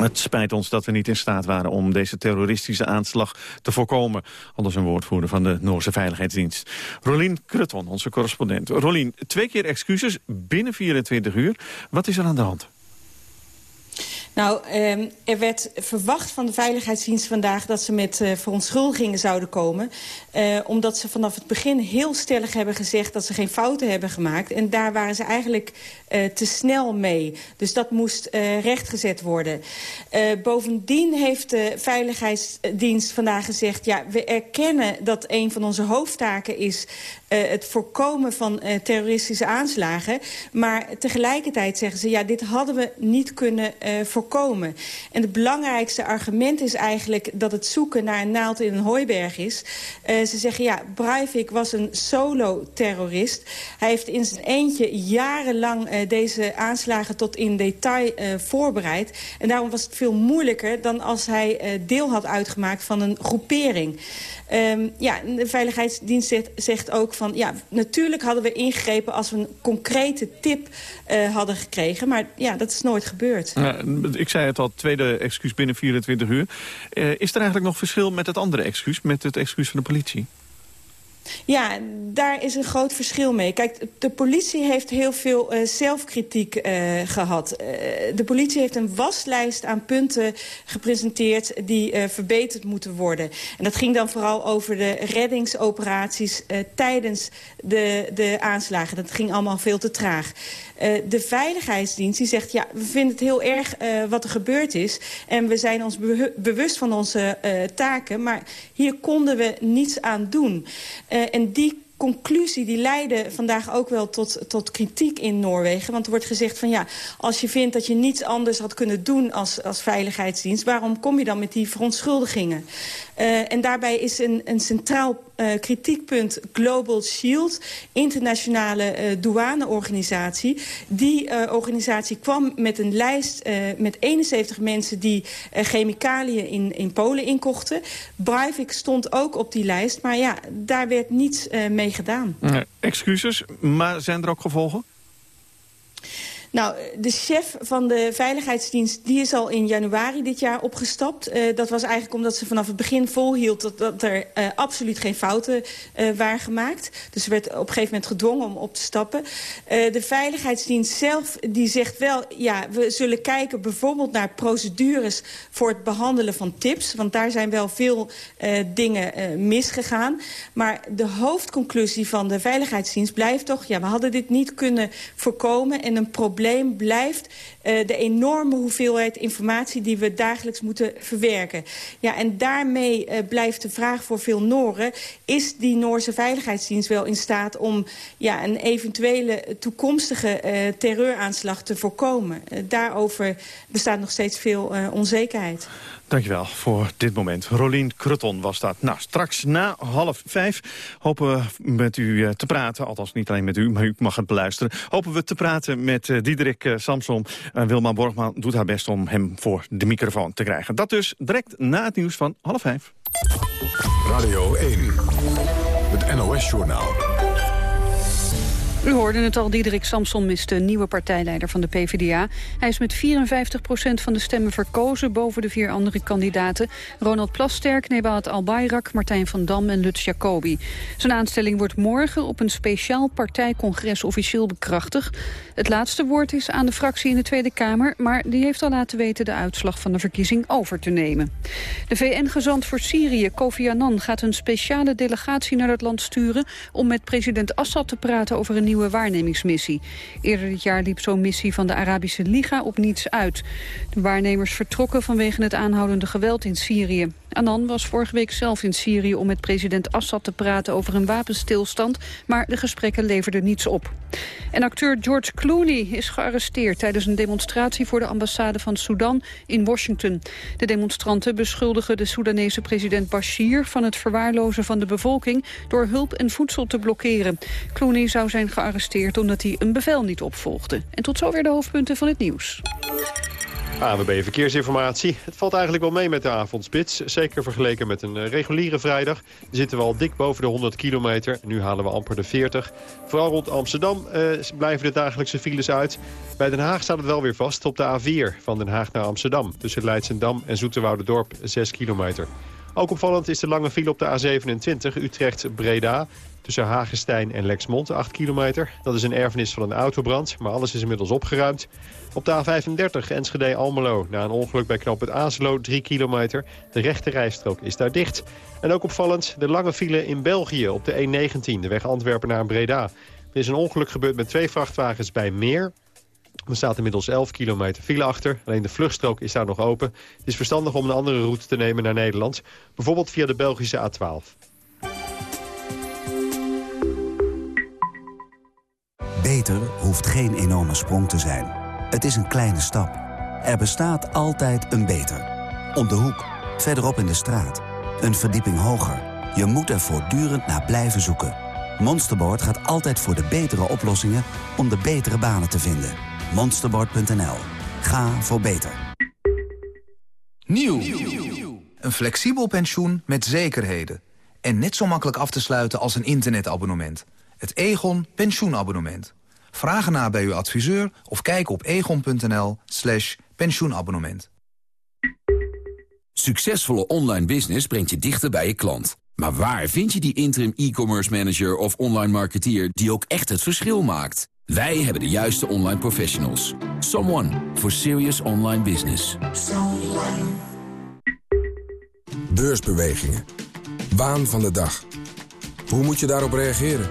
Het spijt ons dat we niet in staat waren om deze terroristische aanslag te voorkomen. Anders een woordvoerder van de Noorse Veiligheidsdienst. Rolien Krutton, onze correspondent. Rolien, twee keer excuses binnen 24 uur. Wat is er aan de hand? Nou, eh, er werd verwacht van de Veiligheidsdienst vandaag... dat ze met uh, verontschuldigingen zouden komen. Uh, omdat ze vanaf het begin heel stellig hebben gezegd... dat ze geen fouten hebben gemaakt. En daar waren ze eigenlijk uh, te snel mee. Dus dat moest rechtgezet worden. bovendien heeft de Veiligheidsdienst vandaag gezegd... ja, we erkennen dat een van onze hoofdtaken is... het voorkomen van terroristische aanslagen. Maar tegelijkertijd zeggen ze... ja, dit hadden we niet kunnen voorkomen voorkomen. En het belangrijkste argument is eigenlijk dat het zoeken naar een naald in een hooiberg is. Uh, ze zeggen, ja, Breivik was een solo-terrorist. Hij heeft in zijn eentje jarenlang uh, deze aanslagen tot in detail uh, voorbereid. En daarom was het veel moeilijker dan als hij deel had uitgemaakt van een groepering. Um, ja, de Veiligheidsdienst zegt, ook van... ja, natuurlijk hadden we ingegrepen als we een concrete tip uh, hadden gekregen. Maar ja, dat is nooit gebeurd. ik zei het al, tweede excuus binnen 24 uur. Uh, is er eigenlijk nog verschil met het andere excuus, met het excuus van de politie? Ja, daar is een groot verschil mee. Kijk, de politie heeft heel veel uh, zelfkritiek uh, gehad. Uh, de politie heeft een waslijst aan punten gepresenteerd... die verbeterd moeten worden. En dat ging dan vooral over de reddingsoperaties... tijdens de, de aanslagen. Dat ging allemaal veel te traag. Uh, de Veiligheidsdienst die zegt... ja, we vinden het heel erg uh, wat er gebeurd is. En we zijn ons be bewust van onze uh, taken. Maar hier konden we niets aan doen. en die conclusie die leidde vandaag ook wel tot, tot kritiek in Noorwegen. Want er wordt gezegd van ja, als je vindt dat je niets anders had kunnen doen als, als veiligheidsdienst... waarom kom je dan met die verontschuldigingen? Uh, en daarbij is een, een centraal uh, kritiekpunt Global Shield, internationale uh, douaneorganisatie. Die organisatie kwam met een lijst met 71 mensen die chemicaliën in, in Polen inkochten. Breivik stond ook op die lijst, maar ja, daar werd niets mee gedaan. excuses, maar zijn er ook gevolgen? Nou, de chef van de Veiligheidsdienst die is al in januari dit jaar opgestapt. Uh, dat was eigenlijk omdat ze vanaf het begin volhield dat, dat er uh, absoluut geen fouten uh, waren gemaakt. Dus ze werd op een gegeven moment gedwongen om op te stappen. de Veiligheidsdienst zelf die zegt wel, ja, we zullen kijken bijvoorbeeld naar procedures voor het behandelen van tips. Want daar zijn wel veel dingen misgegaan. Maar de hoofdconclusie van de Veiligheidsdienst blijft toch, ja, we hadden dit niet kunnen voorkomen en een probleem probleem blijft de enorme hoeveelheid informatie die we dagelijks moeten verwerken. Ja, en daarmee uh, blijft de vraag voor veel Noren... is die Noorse Veiligheidsdienst wel in staat om ja, een eventuele toekomstige uh, terreuraanslag te voorkomen? daarover bestaat nog steeds veel onzekerheid. Dankjewel voor dit moment. Rolien Krutton was dat. Nou, straks na half vijf hopen we met u eh, te praten. Althans, niet alleen met u, maar u mag het beluisteren. Hopen we te praten met Diederik Samson. Uh, Wilma Borgman doet haar best om hem voor de microfoon te krijgen. Dat dus direct na het nieuws van half vijf. Radio 1. Het NOS-journaal. U hoorde het al, Diederik Samson mist de nieuwe partijleider van de PvdA. Hij is met 54% van de stemmen verkozen boven de vier andere kandidaten. Ronald Plasterk, Nebahat Al-Bayrak, Martijn van Dam en Lutz Jacobi. Zijn aanstelling wordt morgen op een speciaal partijcongres officieel bekrachtigd. Het laatste woord is aan de fractie in de Tweede Kamer... maar die heeft al laten weten de uitslag van de verkiezing over te nemen. De VN-gezant voor Syrië, Kofi Annan, gaat een speciale delegatie naar het land sturen... om met president Assad te praten over een nieuwe waarnemingsmissie. Eerder dit jaar liep zo'n missie van de Arabische Liga op niets uit. De waarnemers vertrokken vanwege het aanhoudende geweld in Syrië. Annan was vorige week zelf in Syrië om met president Assad te praten over een wapenstilstand, maar de gesprekken leverden niets op. En acteur George Clooney is gearresteerd tijdens een demonstratie voor de ambassade van Sudan in Washington. De demonstranten beschuldigen de Soedanese president Bashir van het verwaarlozen van de bevolking door hulp en voedsel te blokkeren. Clooney zou zijn gearresteerd omdat hij een bevel niet opvolgde. En tot zover de hoofdpunten van het nieuws. AWB Verkeersinformatie. Het valt eigenlijk wel mee met de avondspits. Zeker vergeleken met een eh, reguliere vrijdag. Zitten we al dik boven de 100 kilometer. Nu halen we amper de 40. Vooral rond Amsterdam eh, blijven de dagelijkse files uit. Bij Den Haag staat het wel weer vast op de A4 van Den Haag naar Amsterdam. Tussen Leidsendam en Zoeterwoudendorp 6 kilometer. Ook opvallend is de lange file op de A27 Utrecht-Breda. Tussen Hagestein en Lexmond, 8 kilometer. Dat is een erfenis van een autobrand, maar alles is inmiddels opgeruimd. Op de A35 Enschede-Almelo, na een ongeluk bij knop het Azelo, 3 kilometer. De rechte rijstrook is daar dicht. En ook opvallend de lange file in België op de E19, de weg Antwerpen naar Breda. Er is een ongeluk gebeurd met twee vrachtwagens bij Meer. Er staat inmiddels 11 kilometer file achter. Alleen de vluchtstrook is daar nog open. Het is verstandig om een andere route te nemen naar Nederland. Bijvoorbeeld via de Belgische A12. Beter hoeft geen enorme sprong te zijn. Het is een kleine stap. Er bestaat altijd een beter. Om de hoek, verderop in de straat. Een verdieping hoger. Je moet er voortdurend naar blijven zoeken. Monsterboard gaat altijd voor de betere oplossingen om de betere banen te vinden. Monsterboard.nl. Ga voor beter. Nieuw. Een flexibel pensioen met zekerheden. En net zo makkelijk af te sluiten als een internetabonnement. Het Egon pensioenabonnement. Vraag ernaar bij uw adviseur of kijk op egon.nl slash pensioenabonnement. Succesvolle online business brengt je dichter bij je klant. Maar waar vind je die interim e-commerce manager of online marketeer die ook echt het verschil maakt? Wij hebben de juiste online professionals. Someone for serious online business. Beursbewegingen. Waan van de dag. Hoe moet je daarop reageren?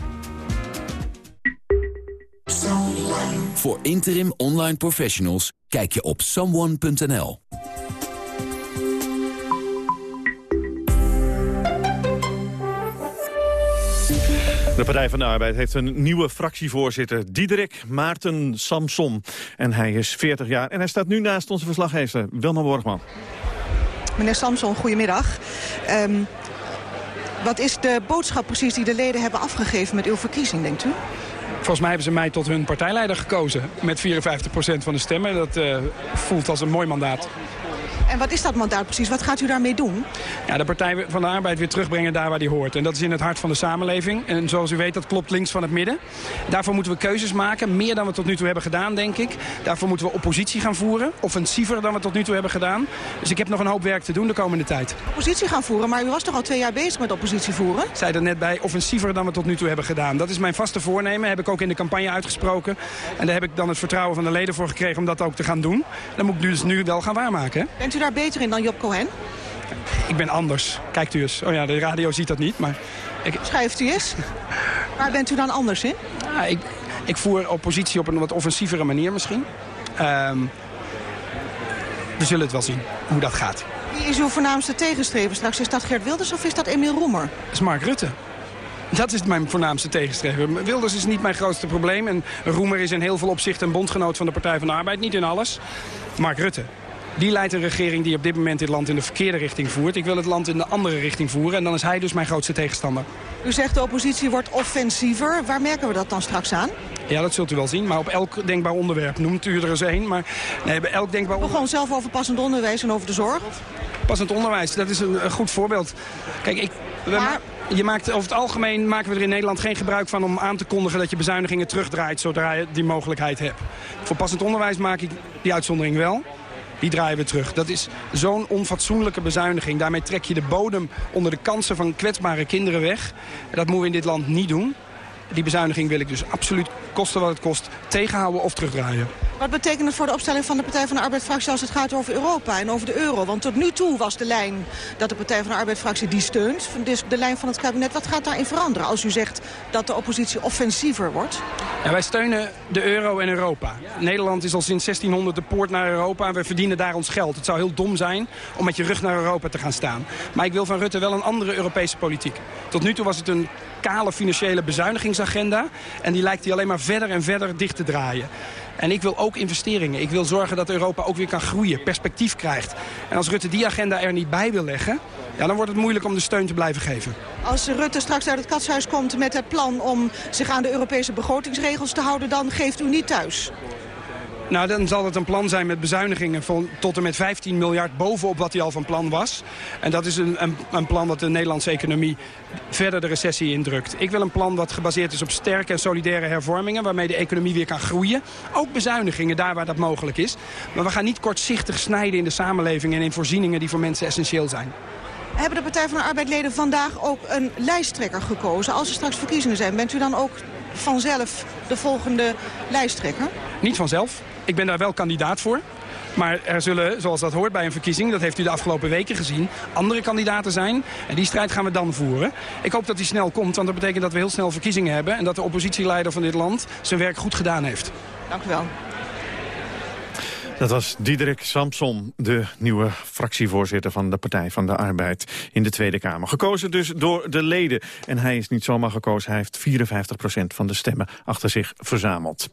Voor interim online professionals kijk je op someone.nl. De Partij van de Arbeid heeft een nieuwe fractievoorzitter, Diederik Maarten Samson. En hij is 40 jaar en hij staat nu naast onze verslaggever Wilma Borgman. Meneer Samson, goedemiddag. Um, wat is de boodschap precies die de leden hebben afgegeven met uw verkiezing, denkt u? Volgens mij hebben ze mij tot hun partijleider gekozen. Met 54% van de stemmen. Dat uh, voelt als een mooi mandaat. En wat is dat mandaat precies? Wat gaat u daarmee doen? Ja, de Partij van de Arbeid weer terugbrengen daar waar die hoort. En dat is in het hart van de samenleving. En zoals u weet, dat klopt links van het midden. Daarvoor moeten we keuzes maken. Meer dan we tot nu toe hebben gedaan, denk ik. Daarvoor moeten we oppositie gaan voeren. Offensiever dan we tot nu toe hebben gedaan. Dus ik heb nog een hoop werk te doen de komende tijd. Oppositie gaan voeren? Maar u was toch al twee jaar bezig met oppositie voeren? Ik zei er net bij, offensiever dan we tot nu toe hebben gedaan. Dat is mijn vaste voornemen. Heb ik ook in de campagne uitgesproken. En daar heb ik dan het vertrouwen van de leden voor gekregen om dat ook te gaan doen. Dan moet ik dus nu wel gaan waarmaken. Bent u daar beter in dan Job Cohen? Ik ben anders. Kijkt u eens. Oh ja, de radio ziet dat niet, maar... Ik... Schrijft u eens. Waar bent u dan anders in? Ja, ik, ik voer oppositie op een wat offensievere manier misschien. Um, we zullen het wel zien, hoe dat gaat. Wie is uw voornaamste tegenstrever straks? Is dat Gert Wilders of is dat Emiel Roemer? Dat is Mark Rutte. Dat is mijn voornaamste tegenstrever. Wilders is niet mijn grootste probleem. En Roemer is in heel veel opzichten een bondgenoot van de Partij van de Arbeid. Niet in alles. Mark Rutte. Die leidt een regering die op dit moment dit land in de verkeerde richting voert. Ik wil het land in de andere richting voeren. En dan is hij dus mijn grootste tegenstander. U zegt de oppositie wordt offensiever. Waar merken we dat dan straks aan? Ja, dat zult u wel zien. Maar op elk denkbaar onderwerp noemt u er eens één. Maar nee, bij elk denkbaar onderwerp... gewoon zelf over passend onderwijs en over de zorg? Passend onderwijs, dat is een, een goed voorbeeld. Kijk, ik... Maar... Je maakt, over het algemeen maken we er in Nederland geen gebruik van om aan te kondigen dat je bezuinigingen terugdraait zodra je die mogelijkheid hebt. Voor passend onderwijs maak ik die uitzondering wel die draaien we terug. Dat is zo'n onfatsoenlijke bezuiniging. Daarmee trek je de bodem onder de kansen van kwetsbare kinderen weg. Dat moeten we in dit land niet doen. Die bezuiniging wil ik dus absoluut, kosten wat het kost, tegenhouden of terugdraaien. Wat betekent het voor de opstelling van de Partij van de Arbeid-fractie als het gaat over Europa en over de euro? Want tot nu toe was de lijn dat de Partij van de Arbeid-fractie die steunt. Dus de lijn van het kabinet. Wat gaat daarin veranderen als u zegt dat de oppositie offensiever wordt? Ja, wij steunen de euro en Europa. Nederland is al sinds 1600 de poort naar Europa en we verdienen daar ons geld. Het zou heel dom zijn om met je rug naar Europa te gaan staan. Maar ik wil van Rutte wel een andere Europese politiek. Tot nu toe was het een kale financiële bezuinigingsagenda. En die lijkt hij alleen maar verder en verder dicht te draaien. En ik wil ook investeringen. Ik wil zorgen dat Europa ook weer kan groeien, perspectief krijgt. En als Rutte die agenda er niet bij wil leggen... Ja, dan wordt het moeilijk om de steun te blijven geven. Als Rutte straks uit het katshuis komt met het plan om zich aan de Europese begrotingsregels te houden... dan geeft u niet thuis. Nou, dan zal het een plan zijn met bezuinigingen van tot en met 15 miljard bovenop wat hij al van plan was. En dat is een, een, een, plan wat de Nederlandse economie verder de recessie indrukt. Ik wil een plan wat gebaseerd is op sterke en solidaire hervormingen... waarmee de economie weer kan groeien. Ook bezuinigingen daar waar dat mogelijk is. Maar we gaan niet kortzichtig snijden in de samenleving... en in voorzieningen die voor mensen essentieel zijn. Hebben de Partij van de Arbeidleden vandaag ook een lijsttrekker gekozen? Als er straks verkiezingen zijn, bent u dan ook vanzelf de volgende lijsttrekker? Niet vanzelf. Ik ben daar wel kandidaat voor. Maar er zullen, zoals dat hoort bij een verkiezing, dat heeft u de afgelopen weken gezien, andere kandidaten zijn. En die strijd gaan we dan voeren. Ik hoop dat die snel komt, want dat betekent dat we heel snel verkiezingen hebben. En dat de oppositieleider van dit land zijn werk goed gedaan heeft. Dank u wel. Dat was Diederik Samson, de nieuwe fractievoorzitter van de Partij van de Arbeid in de Tweede Kamer. Gekozen dus door de leden. En hij is niet zomaar gekozen, hij heeft 54% van de stemmen achter zich verzameld.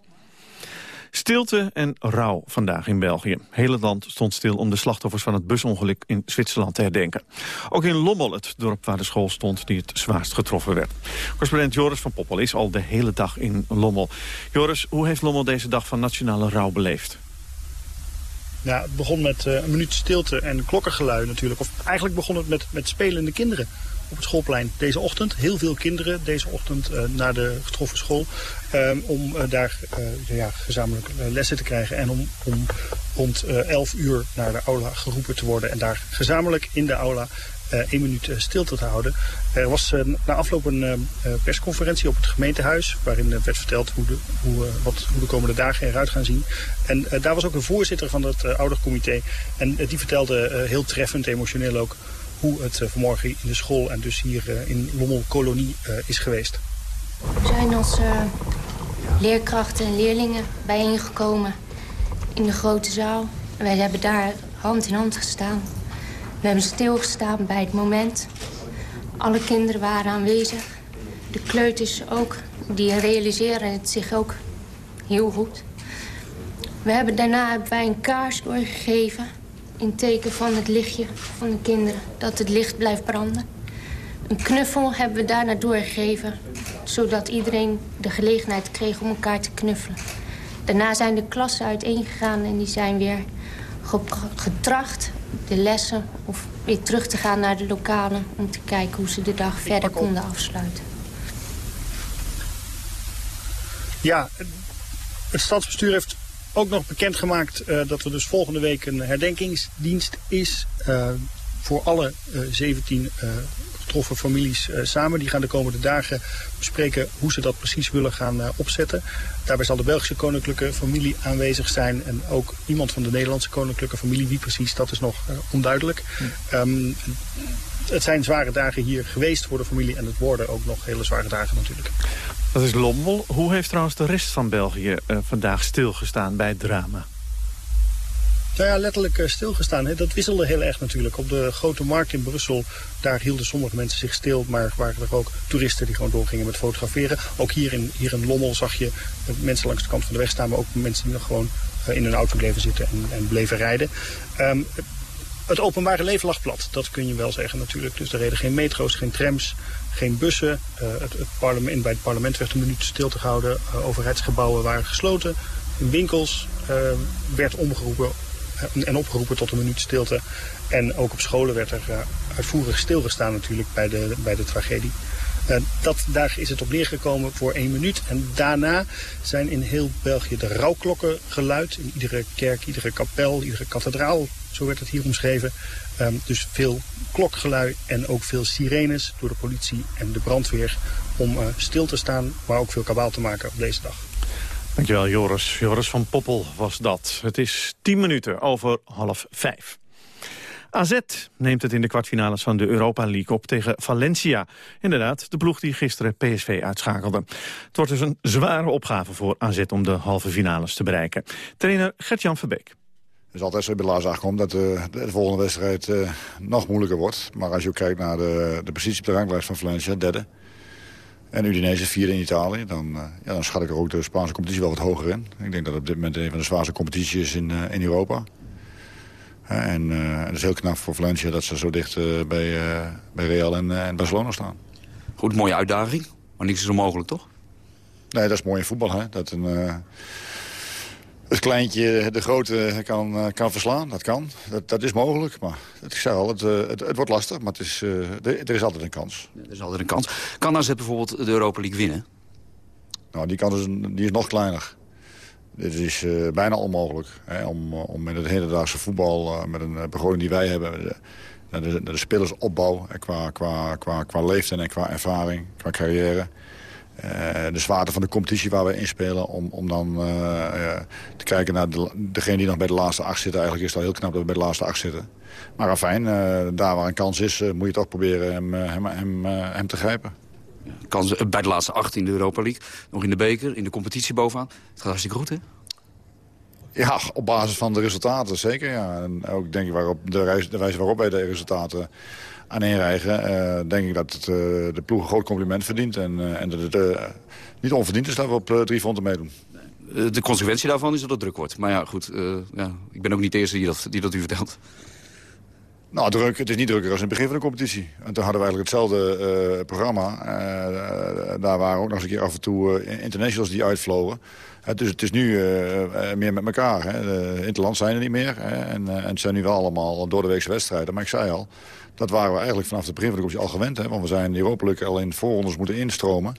Stilte en rouw vandaag in België. Heel het land stond stil om de slachtoffers van het busongeluk in Zwitserland te herdenken. Ook in Lommel, het dorp waar de school stond die het zwaarst getroffen werd. Correspondent Joris van Poppel is al de hele dag in Lommel. Joris, hoe heeft Lommel deze dag van nationale rouw beleefd? Ja, het begon met uh, een minuut stilte en klokkengelui natuurlijk. Of eigenlijk begon het met, met spelende kinderen op het schoolplein deze ochtend. Heel veel kinderen deze ochtend uh, naar de getroffen school. Um, om uh, daar uh, ja, gezamenlijk lessen te krijgen. En om, om rond 11 uur naar de aula geroepen te worden. En daar gezamenlijk in de aula één minuut stilte te houden. Er was na afloop een persconferentie op het gemeentehuis. Waarin werd verteld hoe de, hoe, wat, de komende dagen eruit gaan zien. En daar was ook een voorzitter van het oudercomité. En die vertelde heel treffend, emotioneel ook hoe het eh, vanmorgen in de school en dus hier eh, in Lommel Kolonie eh, is geweest. We zijn als leerkrachten en leerlingen bijeengekomen in de grote zaal. Wij hebben daar hand in hand gestaan. We hebben stilgestaan bij het moment. Alle kinderen waren aanwezig. De kleuters ook, die realiseren het zich ook heel goed. We hebben daarna hebben wij een kaars doorgegeven in teken van het lichtje van de kinderen. Dat het licht blijft branden. Een knuffel hebben we daarna doorgegeven. Zodat iedereen de gelegenheid kreeg om elkaar te knuffelen. Daarna zijn de klassen uiteengegaan en die zijn weer getracht de lessen of weer terug te gaan naar de lokalen... om te kijken hoe ze de dag verder konden afsluiten. Ja, het stadsbestuur heeft ook nog bekendgemaakt uh, dat er dus volgende week een herdenkingsdienst is uh, voor alle uh, 17 getroffen families samen. Die gaan de komende dagen bespreken hoe ze dat precies willen gaan opzetten. Daarbij zal de Belgische koninklijke familie aanwezig zijn en ook iemand van de Nederlandse koninklijke familie. Wie precies, dat is nog onduidelijk. Hm. Um, het zijn zware dagen hier geweest voor de familie en het worden ook nog hele zware dagen natuurlijk. Dat is Lommel. Hoe heeft trouwens de rest van België uh, vandaag stilgestaan bij het drama? Nou ja, letterlijk uh, stilgestaan. Dat wisselde heel erg natuurlijk. Op de grote markt in Brussel, daar hielden sommige mensen zich stil. Maar waren er ook toeristen die gewoon doorgingen met fotograferen. Ook hier in, hier in Lommel zag je mensen langs de kant van de weg staan. Maar ook mensen die nog gewoon in hun auto bleven zitten en, en bleven rijden. Um, het openbare leven lag plat, dat kun je wel zeggen natuurlijk. Dus er reden geen metro's, geen trams, geen bussen. Uh, het, parlement, bij het parlement werd een minuut stil te houden. Uh, overheidsgebouwen waren gesloten. Winkels uh, werd omgeroepen en opgeroepen tot een minuut stilte. En ook op scholen werd er uitvoerig stilgestaan natuurlijk bij de, bij de tragedie. dat, daar is het op neergekomen voor één minuut. En daarna zijn in heel België de rouwklokken geluid. In iedere kerk, iedere kapel, iedere kathedraal zo werd het hier omschreven. Um, dus veel klokgelui en ook veel sirenes door de politie en de brandweer... om uh, stil te staan, maar ook veel kabaal te maken op deze dag. Dankjewel Joris. Joris van Poppel was dat. Het is tien minuten over half vijf. AZ neemt het in de kwartfinales van de Europa League op tegen Valencia. Inderdaad, de ploeg die gisteren PSV uitschakelde. Het wordt dus een zware opgave voor AZ om de halve finales te bereiken. Trainer Gert-Jan Verbeek. Het is altijd zo Laas komt dat de, de, volgende wedstrijd uh, nog moeilijker wordt. Maar als je kijkt naar de, de positie op de ranglijst van Valencia, derde. En Udinese vierde in Italië. Dan, uh, ja, dan schat ik er ook de Spaanse competitie wel wat hoger in. Ik denk dat het op dit moment een van de zwaarste competities is in, uh, in Europa. en het is heel knap voor Valencia dat ze zo dicht bij, bij Real en, en Barcelona staan. Goed, mooie uitdaging. Maar niks is onmogelijk, toch? Nee, dat is mooi in voetbal. Hè? Dat een het kleintje de grote kan, eh, kan verslaan. Dat kan. Dat, dat is mogelijk. Maar ik zeg al, het, eh, het, het, wordt lastig. Maar het is, uh, er is altijd een kans. er is altijd een kans. Kan AZ bijvoorbeeld de Europa League winnen? Nou, die kans is, die is nog kleiner. Dit is uh, bijna onmogelijk. Hè, om, om in het hedendaagse voetbal, met een begroting die wij hebben... De, de, de, de spelersopbouw, qua, qua, qua, qua leeftijd en qua ervaring, qua carrière... Eh, de zwaarte van de competitie waar we inspelen... om, om dan uh, te kijken naar de, degene die nog bij de laatste acht zitten. Eigenlijk is het al heel knap dat we bij de laatste acht zitten. Maar afijn, daar waar een kans is, moet je toch proberen hem, hem, hem, hem te grijpen. Kans bij de laatste acht in de Europa League. Nog in de beker, in de competitie bovenaan. Het gaat hartstikke goed, hè? Ja, op basis van de resultaten zeker. Ja. En ook denk ik waarop de, reis, de wijze waarop wij de resultaten aan inrijgen... Uh, denk ik dat het, uh, de ploeg een groot compliment verdient. En, uh, en dat het niet onverdiend is dat we op drie fronten meedoen. De consequentie daarvan is dat het druk wordt. Maar ja, goed, ja, ik ben ook niet de eerste die dat, die dat u vertelt. Nou, druk. Het is niet drukker als in het begin van de competitie. En toen hadden we eigenlijk hetzelfde programma. daar waren ook nog eens een keer af en toe internationals die uitvlogen. dus het is nu meer met elkaar. Hè. De interland zijn er niet meer. Hè. En, en het zijn nu wel allemaal door de weekse wedstrijden. Maar ik zei al, dat waren we eigenlijk vanaf de begin van de competitie al gewend. Hè, want we zijn Europa al in voorrondes moeten instromen.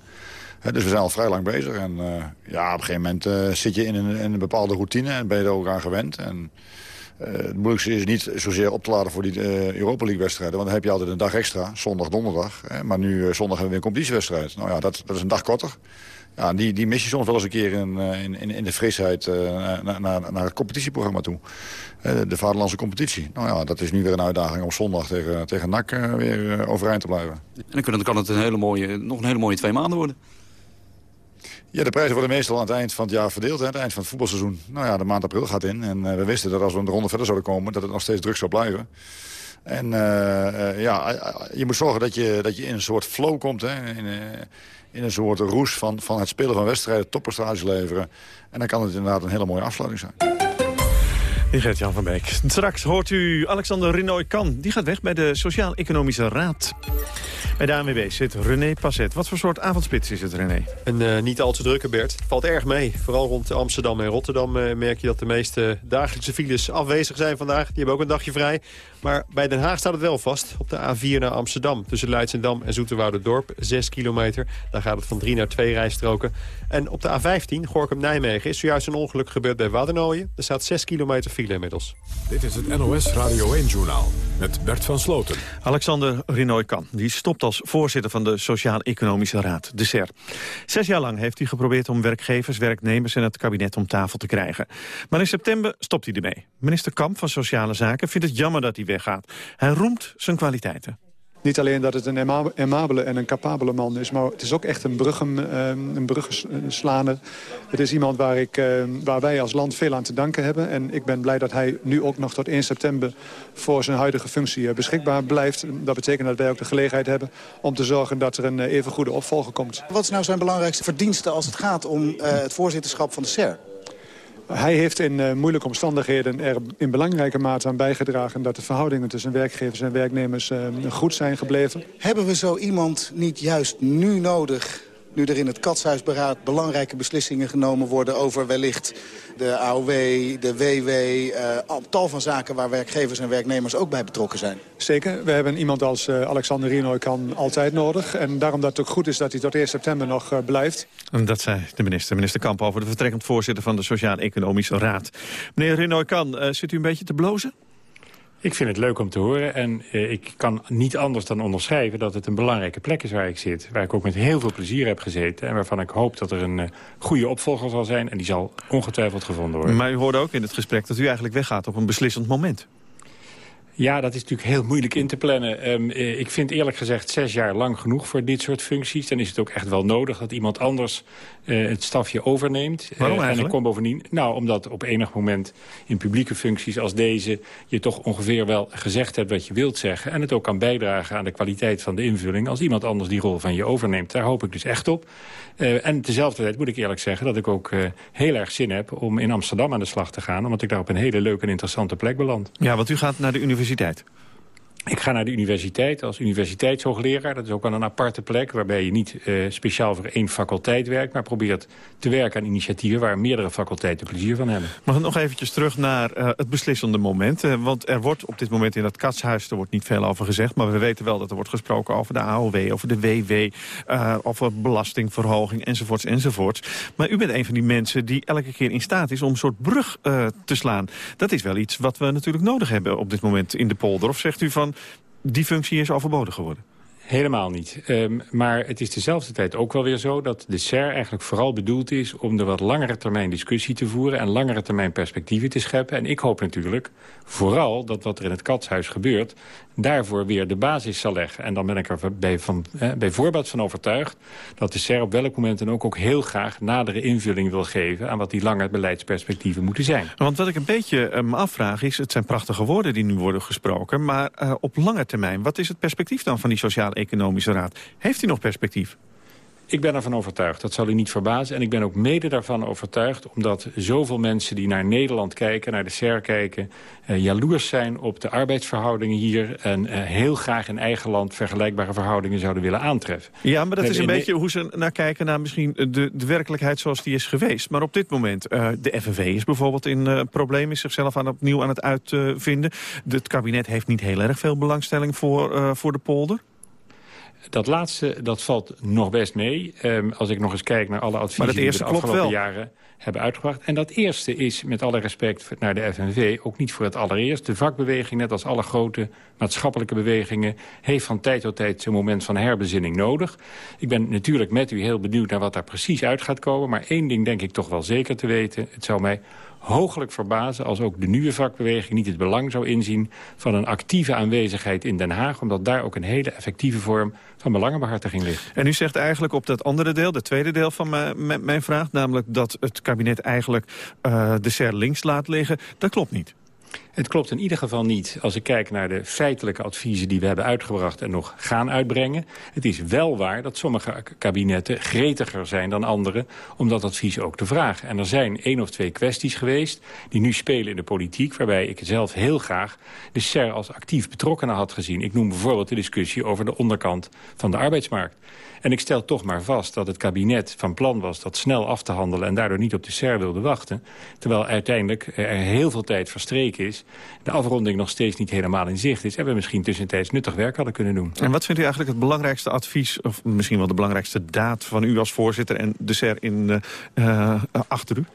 dus we zijn al vrij lang bezig. En uh, ja, op een gegeven moment uh, zit je in een, een, bepaalde routine en ben je er ook aan gewend. En, uh, het moeilijkste is niet zozeer op te laden voor die Europa League wedstrijden. Want dan heb je altijd een dag extra, zondag, donderdag. Hè, maar nu zondag hebben we weer een competitiewedstrijd. Nou ja, dat, dat is een dag korter ja, die, die mis je soms wel eens een keer in, eh, in, in de frisheid naar, naar, naar het competitieprogramma toe. Uh, de vaderlandse competitie. Nou ja, dat is nu weer een uitdaging om zondag tegen, tegen NAC weer overeind te blijven. En dan kan het een hele mooie, nog een hele mooie twee maanden worden. Ja, de prijzen worden meestal aan het eind van het jaar verdeeld. Hè, aan het eind van het voetbalseizoen. Nou ja, de maand april gaat in. En we wisten dat als we een ronde verder zouden komen... dat het nog steeds druk zou blijven. En ja, je moet zorgen dat je, dat je in een soort flow komt. Hè, in, in een soort roes van, van het spelen van wedstrijden, topprestaties leveren. En dan kan het inderdaad een hele mooie afsluiting zijn. Gert-Jan van Beek. Straks hoort u Alexander Rinoy-Kan. Die gaat weg bij de Sociaal-Economische Raad. Bij de ANWB zit René Passet. Wat voor soort avondspits is het, René? Een uh, niet al te drukke, Bert. Valt erg mee. Vooral rond Amsterdam en Rotterdam uh, merk je dat de meeste dagelijkse files afwezig zijn vandaag. Die hebben ook een dagje vrij. Maar bij Den Haag staat het wel vast. Op de A4 naar Amsterdam. Tussen Leidsendam en Dorp 6 kilometer. Daar gaat het van 3 naar 2 rijstroken. En op de A15, Gorkum-Nijmegen, is zojuist een ongeluk gebeurd bij Waddenooien. Er staat 6 kilometer file inmiddels. Dit is het NOS Radio 1-journaal met Bert van Sloten. Alexander Rinoy-Kan, die stopt als voorzitter van de Sociaal-Economische Raad, de SER. Zes jaar lang heeft hij geprobeerd om werkgevers, werknemers en het kabinet om tafel te krijgen. Maar in september stopt hij ermee. Minister Kamp van Sociale Zaken vindt het jammer dat hij weggaat. Hij roemt zijn kwaliteiten. Niet alleen dat het een aimabele en een capabele man is... maar het is ook echt een, bruggen, een bruggenslaander. Het is iemand waar, ik, waar wij als land veel aan te danken hebben. En ik ben blij dat hij nu ook nog tot 1 september... voor zijn huidige functie beschikbaar blijft. Dat betekent dat wij ook de gelegenheid hebben... om te zorgen dat er een even goede opvolger komt. Wat is nou zijn belangrijkste verdienste als het gaat om het voorzitterschap van de SER? Hij heeft in uh, moeilijke omstandigheden er in belangrijke mate aan bijgedragen... dat de verhoudingen tussen werkgevers en werknemers uh, goed zijn gebleven. Hebben we zo iemand niet juist nu nodig nu er in het Katshuisberaad belangrijke beslissingen genomen worden... over wellicht de AOW, de WW, uh, tal van zaken waar werkgevers en werknemers ook bij betrokken zijn. Zeker. We hebben iemand als uh, Alexander Rinoy kan altijd nodig. En daarom dat het ook goed is dat hij tot 1 september nog uh, blijft. En dat zei de minister, minister Kamp over de vertrekkend voorzitter van de Sociaal-Economische Raad. Meneer Rinoy kan, zit u een beetje te blozen? Ik vind het leuk om te horen en uh, ik kan niet anders dan onderschrijven... dat het een belangrijke plek is waar ik zit. Waar ik ook met heel veel plezier heb gezeten... en waarvan ik hoop dat er een uh, goede opvolger zal zijn... en die zal ongetwijfeld gevonden worden. Maar u hoorde ook in het gesprek dat u eigenlijk weggaat op een beslissend moment. Ja, dat is natuurlijk heel moeilijk in te plannen. Um, ik vind eerlijk gezegd zes jaar lang genoeg voor dit soort functies. Dan is het ook echt wel nodig dat iemand anders het stafje overneemt. Waarom uh, eigenlijk? En ik kom bovendien, nou, omdat op enig moment in publieke functies als deze... je toch ongeveer wel gezegd hebt wat je wilt zeggen. En het ook kan bijdragen aan de kwaliteit van de invulling... als iemand anders die rol van je overneemt. Daar hoop ik dus echt op. Uh, en tezelfde tijd moet ik eerlijk zeggen dat ik ook heel erg zin heb... om in Amsterdam aan de slag te gaan. Omdat ik daar op een hele leuke en interessante plek beland. Ja, want u gaat naar de universiteit? Ik ga naar de universiteit als universiteitshoogleraar. Dat is ook aan een aparte plek waarbij je niet uh, speciaal voor één faculteit werkt... maar probeert te werken aan initiatieven waar meerdere faculteiten plezier van hebben. Mag nog eventjes terug naar uh, het beslissende moment. Uh, want er wordt op dit moment in dat katshuis, er wordt niet veel over gezegd... maar we weten wel dat er wordt gesproken over de AOW, over de WW... over belastingverhoging enzovoorts enzovoorts. Maar u bent een van die mensen die elke keer in staat is om een soort brug te slaan. Dat is wel iets wat we natuurlijk nodig hebben op dit moment in de polder. Of zegt u van die functie is overbodig geworden? Helemaal niet. Um, maar het is dezelfde tijd ook wel weer zo dat de SER eigenlijk vooral bedoeld is... om de wat langere termijn discussie te voeren... en langere termijn perspectieven te scheppen. En ik hoop natuurlijk vooral dat wat er in het katshuis gebeurt... daarvoor weer de basis zal leggen. En dan ben ik er bij, van, eh, van overtuigd... dat de SER op welk moment dan ook, ook heel graag nadere invulling wil geven... aan wat die lange beleidsperspectieven moeten zijn. Want wat ik een beetje uh, me afvraag is... het zijn prachtige woorden die nu worden gesproken... maar uh, op lange termijn, wat is het perspectief dan van die sociale Economische Raad. Heeft u nog perspectief? Ik ben ervan overtuigd, dat zal u niet verbazen. En ik ben ook mede daarvan overtuigd... omdat zoveel mensen die naar Nederland kijken, naar de SER kijken... Uh, jaloers zijn op de arbeidsverhoudingen hier... en uh, heel graag in eigen land vergelijkbare verhoudingen zouden willen aantreffen. Ja, maar dat is een beetje hoe ze naar kijken... naar misschien de, de werkelijkheid zoals die is geweest. Maar op dit moment, uh, de FNV is bijvoorbeeld in uh, probleem... is zichzelf aan, opnieuw aan het uitvinden. Het kabinet heeft niet heel erg veel belangstelling voor, voor de polder. Dat laatste, dat valt nog best mee. Um, als ik nog eens kijk naar alle adviezen die we de afgelopen wel. jaren hebben uitgebracht. En dat eerste is, met alle respect naar de FNV, ook niet voor het allereerst. De vakbeweging, net als alle grote maatschappelijke bewegingen... heeft van tijd tot tijd zo'n moment van herbezinning nodig. Ik ben natuurlijk met u heel benieuwd naar wat daar precies uit gaat komen. Maar één ding denk ik toch wel zeker te weten. Het zou mij hooglijk verbazen als ook de nieuwe vakbeweging niet het belang zou inzien van een actieve aanwezigheid in Den Haag, omdat daar ook een hele effectieve vorm van belangenbehartiging ligt. En u zegt eigenlijk op dat andere deel, de tweede deel van mijn vraag, namelijk dat het kabinet eigenlijk uh, de SER links laat liggen, dat klopt niet. Het klopt in ieder geval niet als ik kijk naar de feitelijke adviezen die we hebben uitgebracht en nog gaan uitbrengen. Het is wel waar dat sommige kabinetten gretiger zijn dan andere om dat advies ook te vragen. En er zijn één of twee kwesties geweest die nu spelen in de politiek waarbij ik zelf heel graag de SER als actief betrokkenen had gezien. Ik noem bijvoorbeeld de discussie over de onderkant van de arbeidsmarkt. En ik stel toch maar vast dat het kabinet van plan was dat snel af te handelen... en daardoor niet op de SER wilde wachten. Terwijl uiteindelijk er heel veel tijd verstreken is. De afronding nog steeds niet helemaal in zicht is. En we misschien tussentijds nuttig werk hadden kunnen doen. En wat vindt u eigenlijk het belangrijkste advies... of misschien wel de belangrijkste daad van u als voorzitter... en de SER in, uh, achter u?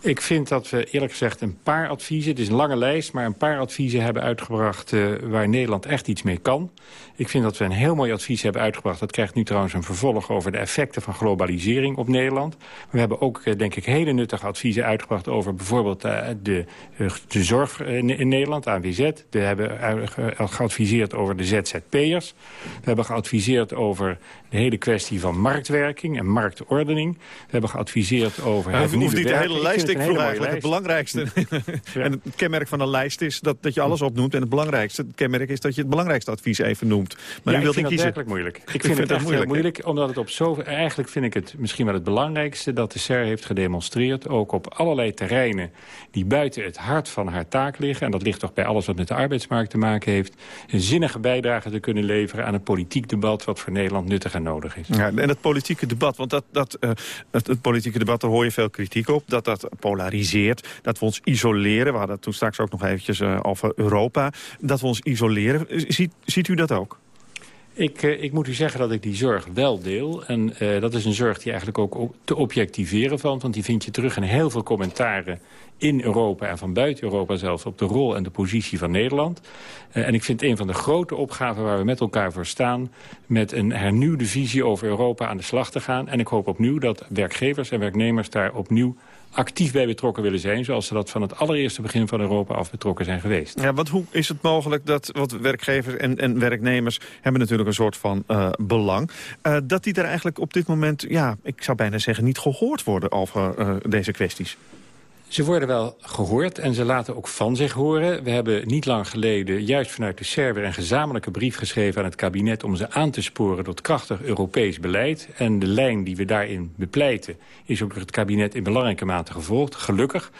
Ik vind dat we eerlijk gezegd een paar adviezen... het is een lange lijst, maar een paar adviezen hebben uitgebracht... Uh, waar Nederland echt iets mee kan. Ik vind dat we een heel mooi advies hebben uitgebracht. Dat krijgt nu trouwens een vervolg over de effecten van globalisering op Nederland. We hebben ook, uh, denk ik, hele nuttige adviezen uitgebracht... over bijvoorbeeld uh, de, de zorg in, Nederland, ANWZ. We hebben geadviseerd over de ZZP'ers. We hebben geadviseerd over de hele kwestie van marktwerking en marktordening. We hebben geadviseerd over... Ja, hoeft niet de hele lijst, ik vroeg eigenlijk het belangrijkste. en het kenmerk van een lijst is dat, dat je alles opnoemt. En het belangrijkste het kenmerk is dat je het belangrijkste advies even noemt. Maar ja, u wilt ik vind kiezen. het werkelijk moeilijk. Ik vind, het echt moeilijk, moeilijk omdat het op zo... Eigenlijk vind ik het misschien wel het belangrijkste dat de SER heeft gedemonstreerd. Ook op allerlei terreinen die buiten het hart van haar taak liggen. En dat ligt toch bij alles wat met de arbeidsmarkt te maken heeft. Een zinnige bijdrage te kunnen leveren aan een politiek debat wat voor Nederland nuttig en nodig is. Ja, en het politieke debat, want dat, dat, uh, het, het, politieke debat, daar hoor je veel kritiek op. Dat dat polariseert, dat we ons isoleren. We hadden toen straks ook nog eventjes uh, over Europa. Dat we ons isoleren. Ziet, ziet u dat ook? Ik, uh, ik, moet u zeggen dat ik die zorg wel deel. En dat is een zorg die eigenlijk ook te objectiveren valt. Want die vind je terug in heel veel commentaren in Europa en van buiten Europa zelfs... op de rol en de positie van Nederland. En ik vind een van de grote opgaven waar we met elkaar voor staan... met een hernieuwde visie over Europa aan de slag te gaan. En ik hoop opnieuw dat werkgevers en werknemers daar opnieuw actief bij betrokken willen zijn... zoals ze dat van het allereerste begin van Europa af betrokken zijn geweest. Ja, want hoe is het mogelijk dat wat werkgevers en, en werknemers... hebben natuurlijk een soort van uh, belang... Uh, dat die er eigenlijk op dit moment, ja, ik zou bijna zeggen... niet gehoord worden over uh, deze kwesties? Ze worden wel gehoord en ze laten ook van zich horen. We hebben niet lang geleden, juist vanuit de server... een gezamenlijke brief geschreven aan het kabinet... om ze aan te sporen tot krachtig Europees beleid. En de lijn die we daarin bepleiten... is ook het kabinet in belangrijke mate gevolgd, gelukkig.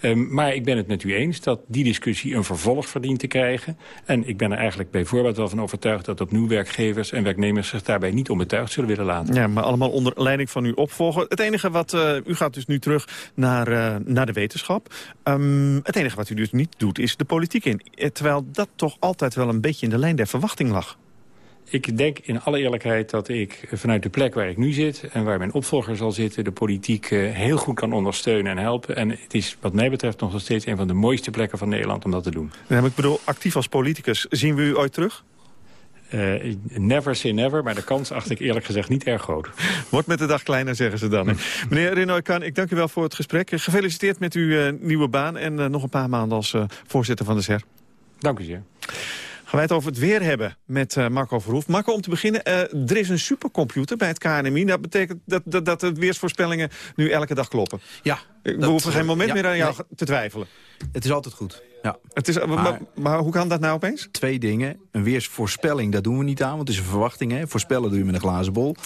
Um, maar ik ben het met u eens dat die discussie een vervolg verdient te krijgen. En ik ben er eigenlijk bijvoorbeeld wel van overtuigd... dat opnieuw werkgevers en werknemers zich daarbij niet onbetuigd zullen willen laten. Ja, maar allemaal onder leiding van uw opvolger. Het enige wat... Uh, u gaat dus nu terug naar, uh, naar de wetenschap. Um, het enige wat u dus niet doet is de politiek in. Terwijl dat toch altijd wel een beetje in de lijn der verwachting lag. Ik denk in alle eerlijkheid dat ik vanuit de plek waar ik nu zit... en waar mijn opvolger zal zitten, de politiek uh, heel goed kan ondersteunen en helpen. En het is wat mij betreft nog steeds een van de mooiste plekken van Nederland om dat te doen. Ik bedoel, actief als politicus, zien we u ooit terug? Uh, never say never, maar de kans acht ik eerlijk gezegd niet erg groot. Wordt met de dag kleiner, zeggen ze dan. Meneer Renoy Kan, ik dank u wel voor het gesprek. Gefeliciteerd met uw uh, nieuwe baan en uh, nog een paar maanden als voorzitter van de SER. Dank u zeer. Gaan wij het over het weer hebben met uh, Marco Verhoef. Marco, om te beginnen, uh, er is een supercomputer bij het KNMI. Dat betekent dat, dat, dat de weersvoorspellingen nu elke dag kloppen. Ja. We hoeven geen moment ja, meer aan jou nee. te twijfelen. Het is altijd goed. Ja. Het is, maar, maar, maar, hoe kan dat nou opeens? Twee dingen. Een weersvoorspelling, daar doen we niet aan, want het is een verwachting. Hè? Voorspellen doe je met een glazen bol.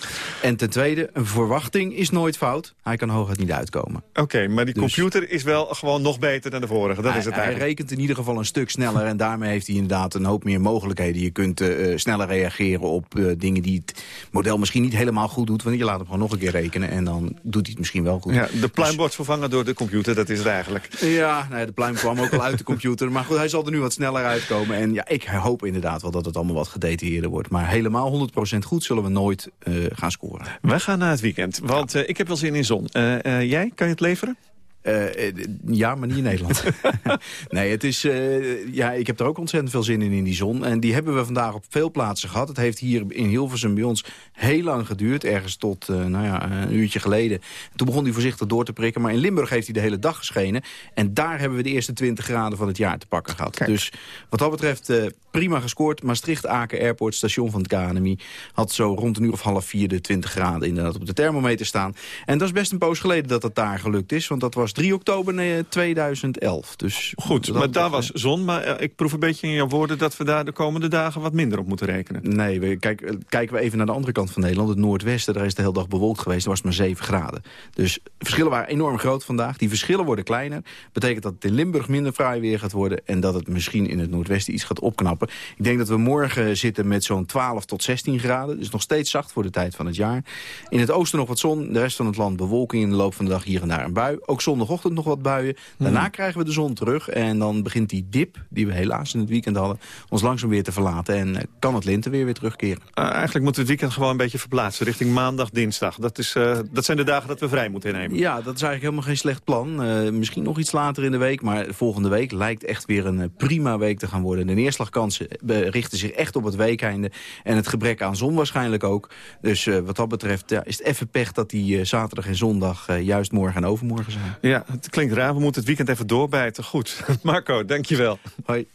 En ten tweede, een verwachting is nooit fout. Hij kan hooguit niet uitkomen. Oké, okay, maar die dus, computer is wel gewoon nog beter dan de vorige. Dat hij, is het hij eigenlijk. rekent in ieder geval een stuk sneller. en daarmee heeft hij inderdaad een hoop meer mogelijkheden. Je kunt uh, sneller reageren op uh, dingen die het model misschien niet helemaal goed doet. Want je laat hem gewoon nog een keer rekenen en dan doet hij het misschien wel goed. Ja, de pluim wordt vervangen door de computer, dat is het eigenlijk. Ja, nee, de pluim kwam ook al uit de computer. Maar goed, hij zal er nu wat sneller uitkomen. En ja, ik hoop inderdaad wel dat het allemaal wat gedetailleerder wordt. Maar helemaal 100% goed zullen we nooit uh, gaan scoren. We gaan naar het weekend, want uh, ik heb wel zin in zon. Uh, jij, kan je het leveren? Uh, ja, maar niet in Nederland. nee, het is, uh, ja, ik heb er ook ontzettend veel zin in, in die zon. En die hebben we vandaag op veel plaatsen gehad. Het heeft hier in Hilversum bij ons heel lang geduurd. Ergens tot uh, nou ja, een uurtje geleden. Toen begon hij voorzichtig door te prikken. Maar in Limburg heeft hij de hele dag geschenen. En daar hebben we de eerste 20 graden van het jaar te pakken gehad. Kijk. Dus wat dat betreft prima gescoord. Maastricht-Aken Airport, station van het KNMI... had zo rond een uur of half vier de 20 graden inderdaad op de thermometer staan. En dat is best een poos geleden dat het daar gelukt is. Want dat was 3 oktober 2011. Dus Goed, maar daar was zon. Maar uh, ik proef een beetje in jouw woorden dat we daar de komende dagen wat minder op moeten rekenen. Nee, we, kijk, kijken we even naar de andere kant van Nederland. Het noordwesten, daar is de hele dag bewolkt geweest. Daar was maar 7 graden. Dus verschillen waren enorm groot vandaag. Die verschillen worden kleiner. Betekent dat het in Limburg minder fraai weer gaat worden. En dat het misschien in het noordwesten iets gaat opknappen. Ik denk dat we morgen zitten met zo'n 12 tot 16 graden. Dus nog steeds zacht voor de tijd van het jaar. In het oosten nog wat zon. De rest van het land bewolking in de loop van de dag hier en daar een bui. Ook zondag zondagochtend nog wat buien. Daarna krijgen we de zon terug. En dan begint die dip, die we helaas in het weekend hadden... ons langzaam weer te verlaten. En uh, kan het linten weer terugkeren. Uh, eigenlijk moeten we het weekend gewoon een beetje verplaatsen. Richting maandag, dinsdag. Dat, is, uh, dat zijn de dagen dat we vrij moeten nemen. Ja, dat is eigenlijk helemaal geen slecht plan. Uh, misschien nog iets later in de week. Maar volgende week lijkt echt weer een prima week te gaan worden. De neerslagkansen richten zich echt op het weekeinde. En het gebrek aan zon waarschijnlijk ook. Dus wat dat betreft ja, is het even pech dat die zaterdag en zondag juist morgen en overmorgen zijn. Ja, het klinkt raar. We moeten het weekend even doorbijten. Goed. Marco, dankjewel. Hoi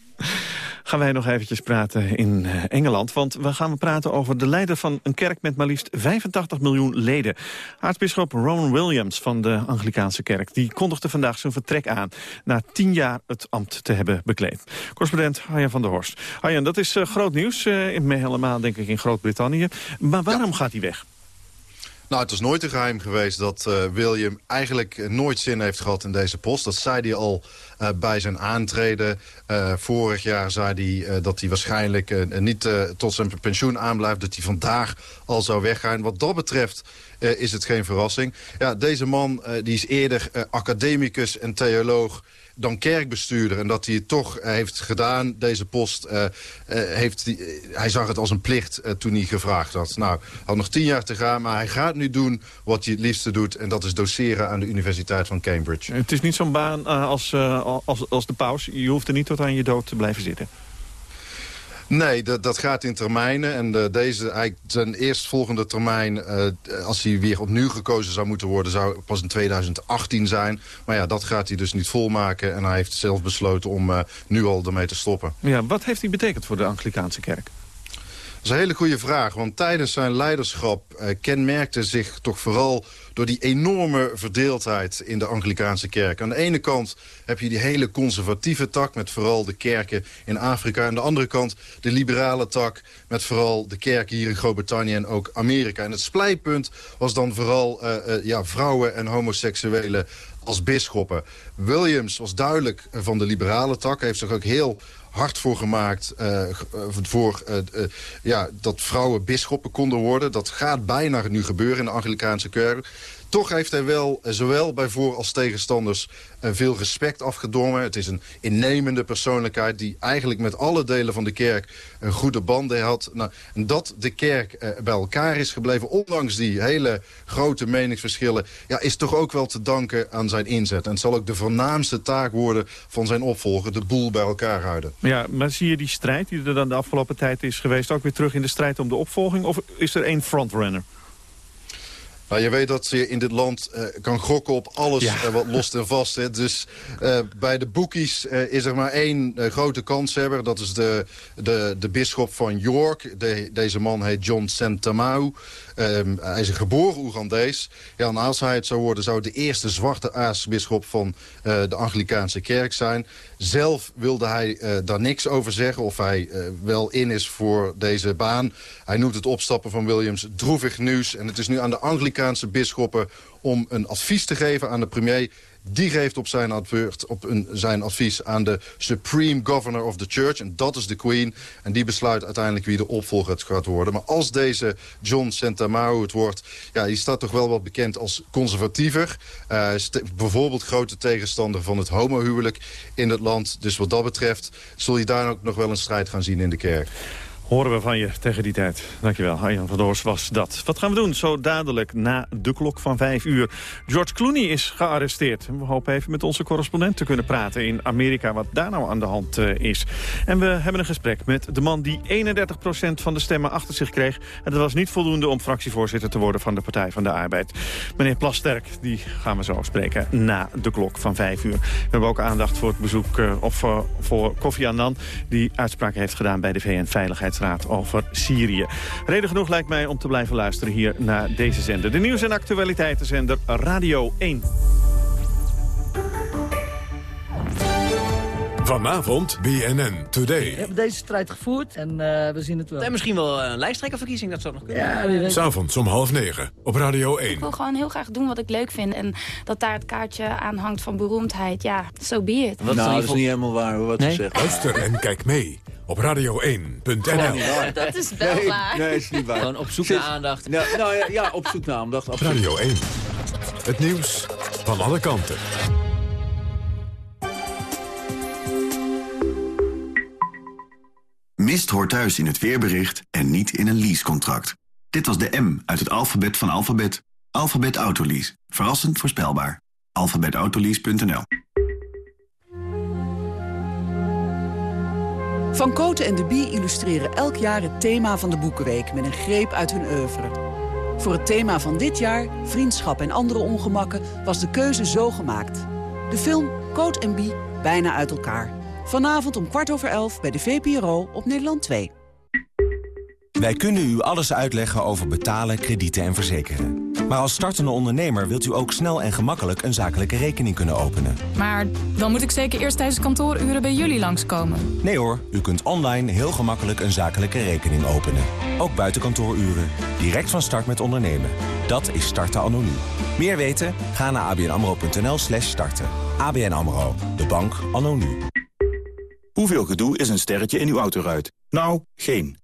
gaan wij nog eventjes praten in Engeland. Want we gaan praten over de leider van een kerk met maar liefst 85 miljoen leden. Aartsbisschop Rowan Williams van de Anglikaanse kerk. Die kondigde vandaag zijn vertrek aan. Na tien jaar het ambt te hebben bekleed. Correspondent Arjan van der Horst. Arjan, dat is uh, groot nieuws. Uh, helemaal denk ik in Groot-Brittannië. Maar waarom ja. gaat hij weg? Nou, het is nooit een geheim geweest dat uh, William eigenlijk nooit zin heeft gehad in deze post. Dat zei hij al uh, bij zijn aantreden. Uh, vorig jaar zei hij dat hij waarschijnlijk niet tot zijn pensioen aanblijft. Dat hij vandaag al zou weggaan. Wat dat betreft is het geen verrassing. Ja, deze man die is eerder academicus en theoloog dan kerkbestuurder. En dat hij het toch heeft gedaan, deze post. Heeft hij zag het als een plicht toen hij gevraagd had. Nou, had nog tien jaar te gaan, maar hij gaat nu doen wat hij het liefste doet. En dat is doseren aan de Universiteit van Cambridge. Het is niet zo'n baan als, als, als de paus. Je hoeft er niet tot aan je dood te blijven zitten. Nee, dat, dat gaat in termijnen. En de, deze, eigenlijk zijn eerstvolgende termijn, uh, als hij weer opnieuw gekozen zou moeten worden... zou pas in 2018 zijn. Maar ja, dat gaat hij dus niet volmaken. En hij heeft zelf besloten om uh, nu al ermee te stoppen. Ja, wat heeft hij betekend voor de Anglikaanse kerk? Dat is een hele goede vraag, want tijdens zijn leiderschap kenmerkte zich toch vooral door die enorme verdeeldheid in de Anglikaanse kerk. Aan de ene kant heb je die hele conservatieve tak met vooral de kerken in Afrika. Aan de andere kant de liberale tak met vooral de kerken hier in Groot-Brittannië en ook Amerika. En het splijtpunt was dan vooral uh, uh, ja, vrouwen en homoseksuelen als bisschoppen. Williams was duidelijk van de liberale tak. Hij heeft zich ook heel hard voor gemaakt uh, voor, uh, uh, ja, dat vrouwen bisschoppen konden worden. Dat gaat bijna nu gebeuren in de Anglikaanse kerk. Toch heeft hij wel, zowel bij voor- als tegenstanders, veel respect afgedwongen. Het is een innemende persoonlijkheid die eigenlijk met alle delen van de kerk een goede banden had. Nou, en dat de kerk bij elkaar is gebleven, ondanks die hele grote meningsverschillen... Ja, is toch ook wel te danken aan zijn inzet. En het zal ook de voornaamste taak worden van zijn opvolger, de boel bij elkaar houden. Ja, maar zie je die strijd die er dan de afgelopen tijd is geweest... ook weer terug in de strijd om de opvolging? Of is er één frontrunner? Nou, je weet dat je in dit land uh, kan gokken op alles ja. uh, wat lost en vast zit. Dus uh, bij de boekies is er maar één grote kanshebber. Dat is de, de, de bisschop van York. De, deze man heet John Sentamau. Um, hij is een geboren Oegandees. Ja, en als hij het zou worden, zou de eerste zwarte aartsbisschop van de Anglikaanse kerk zijn. Zelf wilde hij daar niks over zeggen of hij wel in is voor deze baan. Hij noemt het opstappen van Williams droevig nieuws. En het is nu aan de Anglikaanse bisschoppen om een advies te geven aan de premier. Die geeft op zijn, op een, zijn advies aan de Supreme Governor of the Church. En dat is de Queen. En die besluit uiteindelijk wie de opvolger gaat worden. Maar als deze John Sentamau het wordt... Ja, die staat toch wel wat bekend als conservatiever. Uh, bijvoorbeeld grote tegenstander van het homohuwelijk in het land. Dus wat dat betreft zul je daar ook nog wel een strijd gaan zien in de kerk. Horen we van je tegen die tijd. Dankjewel, Arjan van Doors was dat. Wat gaan we doen zo dadelijk na de klok van vijf uur? George Clooney is gearresteerd. We hopen even met onze correspondent te kunnen praten in Amerika... wat daar nou aan de hand uh, is. En we hebben een gesprek met de man die 31% van de stemmen achter zich kreeg. En dat was niet voldoende om fractievoorzitter te worden van de Partij van de Arbeid. Meneer Plasterk, die gaan we zo spreken na de klok van vijf uur. We hebben ook aandacht voor het bezoek uh, of voor Kofi Annan... die uitspraak heeft gedaan bij de VN-veiligheid over Syrië. Reden genoeg lijkt mij om te blijven luisteren hier naar deze zender. De nieuws- en actualiteitenzender Radio 1. Vanavond BNN Today. We hebben deze strijd gevoerd en uh, we zien het wel. En misschien wel een lijsttrekkerverkiezing, dat zou nog kunnen. Ja. S'avonds om half negen op Radio 1. Ik wil gewoon heel graag doen wat ik leuk vind. En dat daar het kaartje aan hangt van beroemdheid, ja, so be it. Wat nou, dat is niet helemaal waar, wat nee? zegt. Luister en kijk mee op radio1.nl. Dat is wel nee, waar. Nee, is niet waar. Gewoon op zoek naar aandacht. Nou, ja, op zoek naar aandacht. Absoluut. Radio 1. Het nieuws van alle kanten. Mist hoort thuis in het weerbericht en niet in een leasecontract. Dit was de M uit het alfabet van alfabet. Alfabet Autolease. Verrassend voorspelbaar. alfabetautolease.nl Van Koten en de Bie illustreren elk jaar het thema van de Boekenweek... met een greep uit hun oeuvre. Voor het thema van dit jaar, vriendschap en andere ongemakken... was de keuze zo gemaakt. De film Coat en Bie, bijna uit elkaar. Vanavond om kwart over elf bij de VPRO op Nederland 2. Wij kunnen u alles uitleggen over betalen, kredieten en verzekeren. Maar als startende ondernemer wilt u ook snel en gemakkelijk een zakelijke rekening kunnen openen. Maar dan moet ik zeker eerst tijdens kantooruren bij jullie langskomen. Nee hoor, u kunt online heel gemakkelijk een zakelijke rekening openen. Ook buiten kantooruren. Direct van start met ondernemen. Dat is starten anoniem. Meer weten? Ga naar abnamro.nl slash starten. ABN AMRO, de bank anoniem. Hoeveel gedoe is een sterretje in uw autoruit? Nou, geen.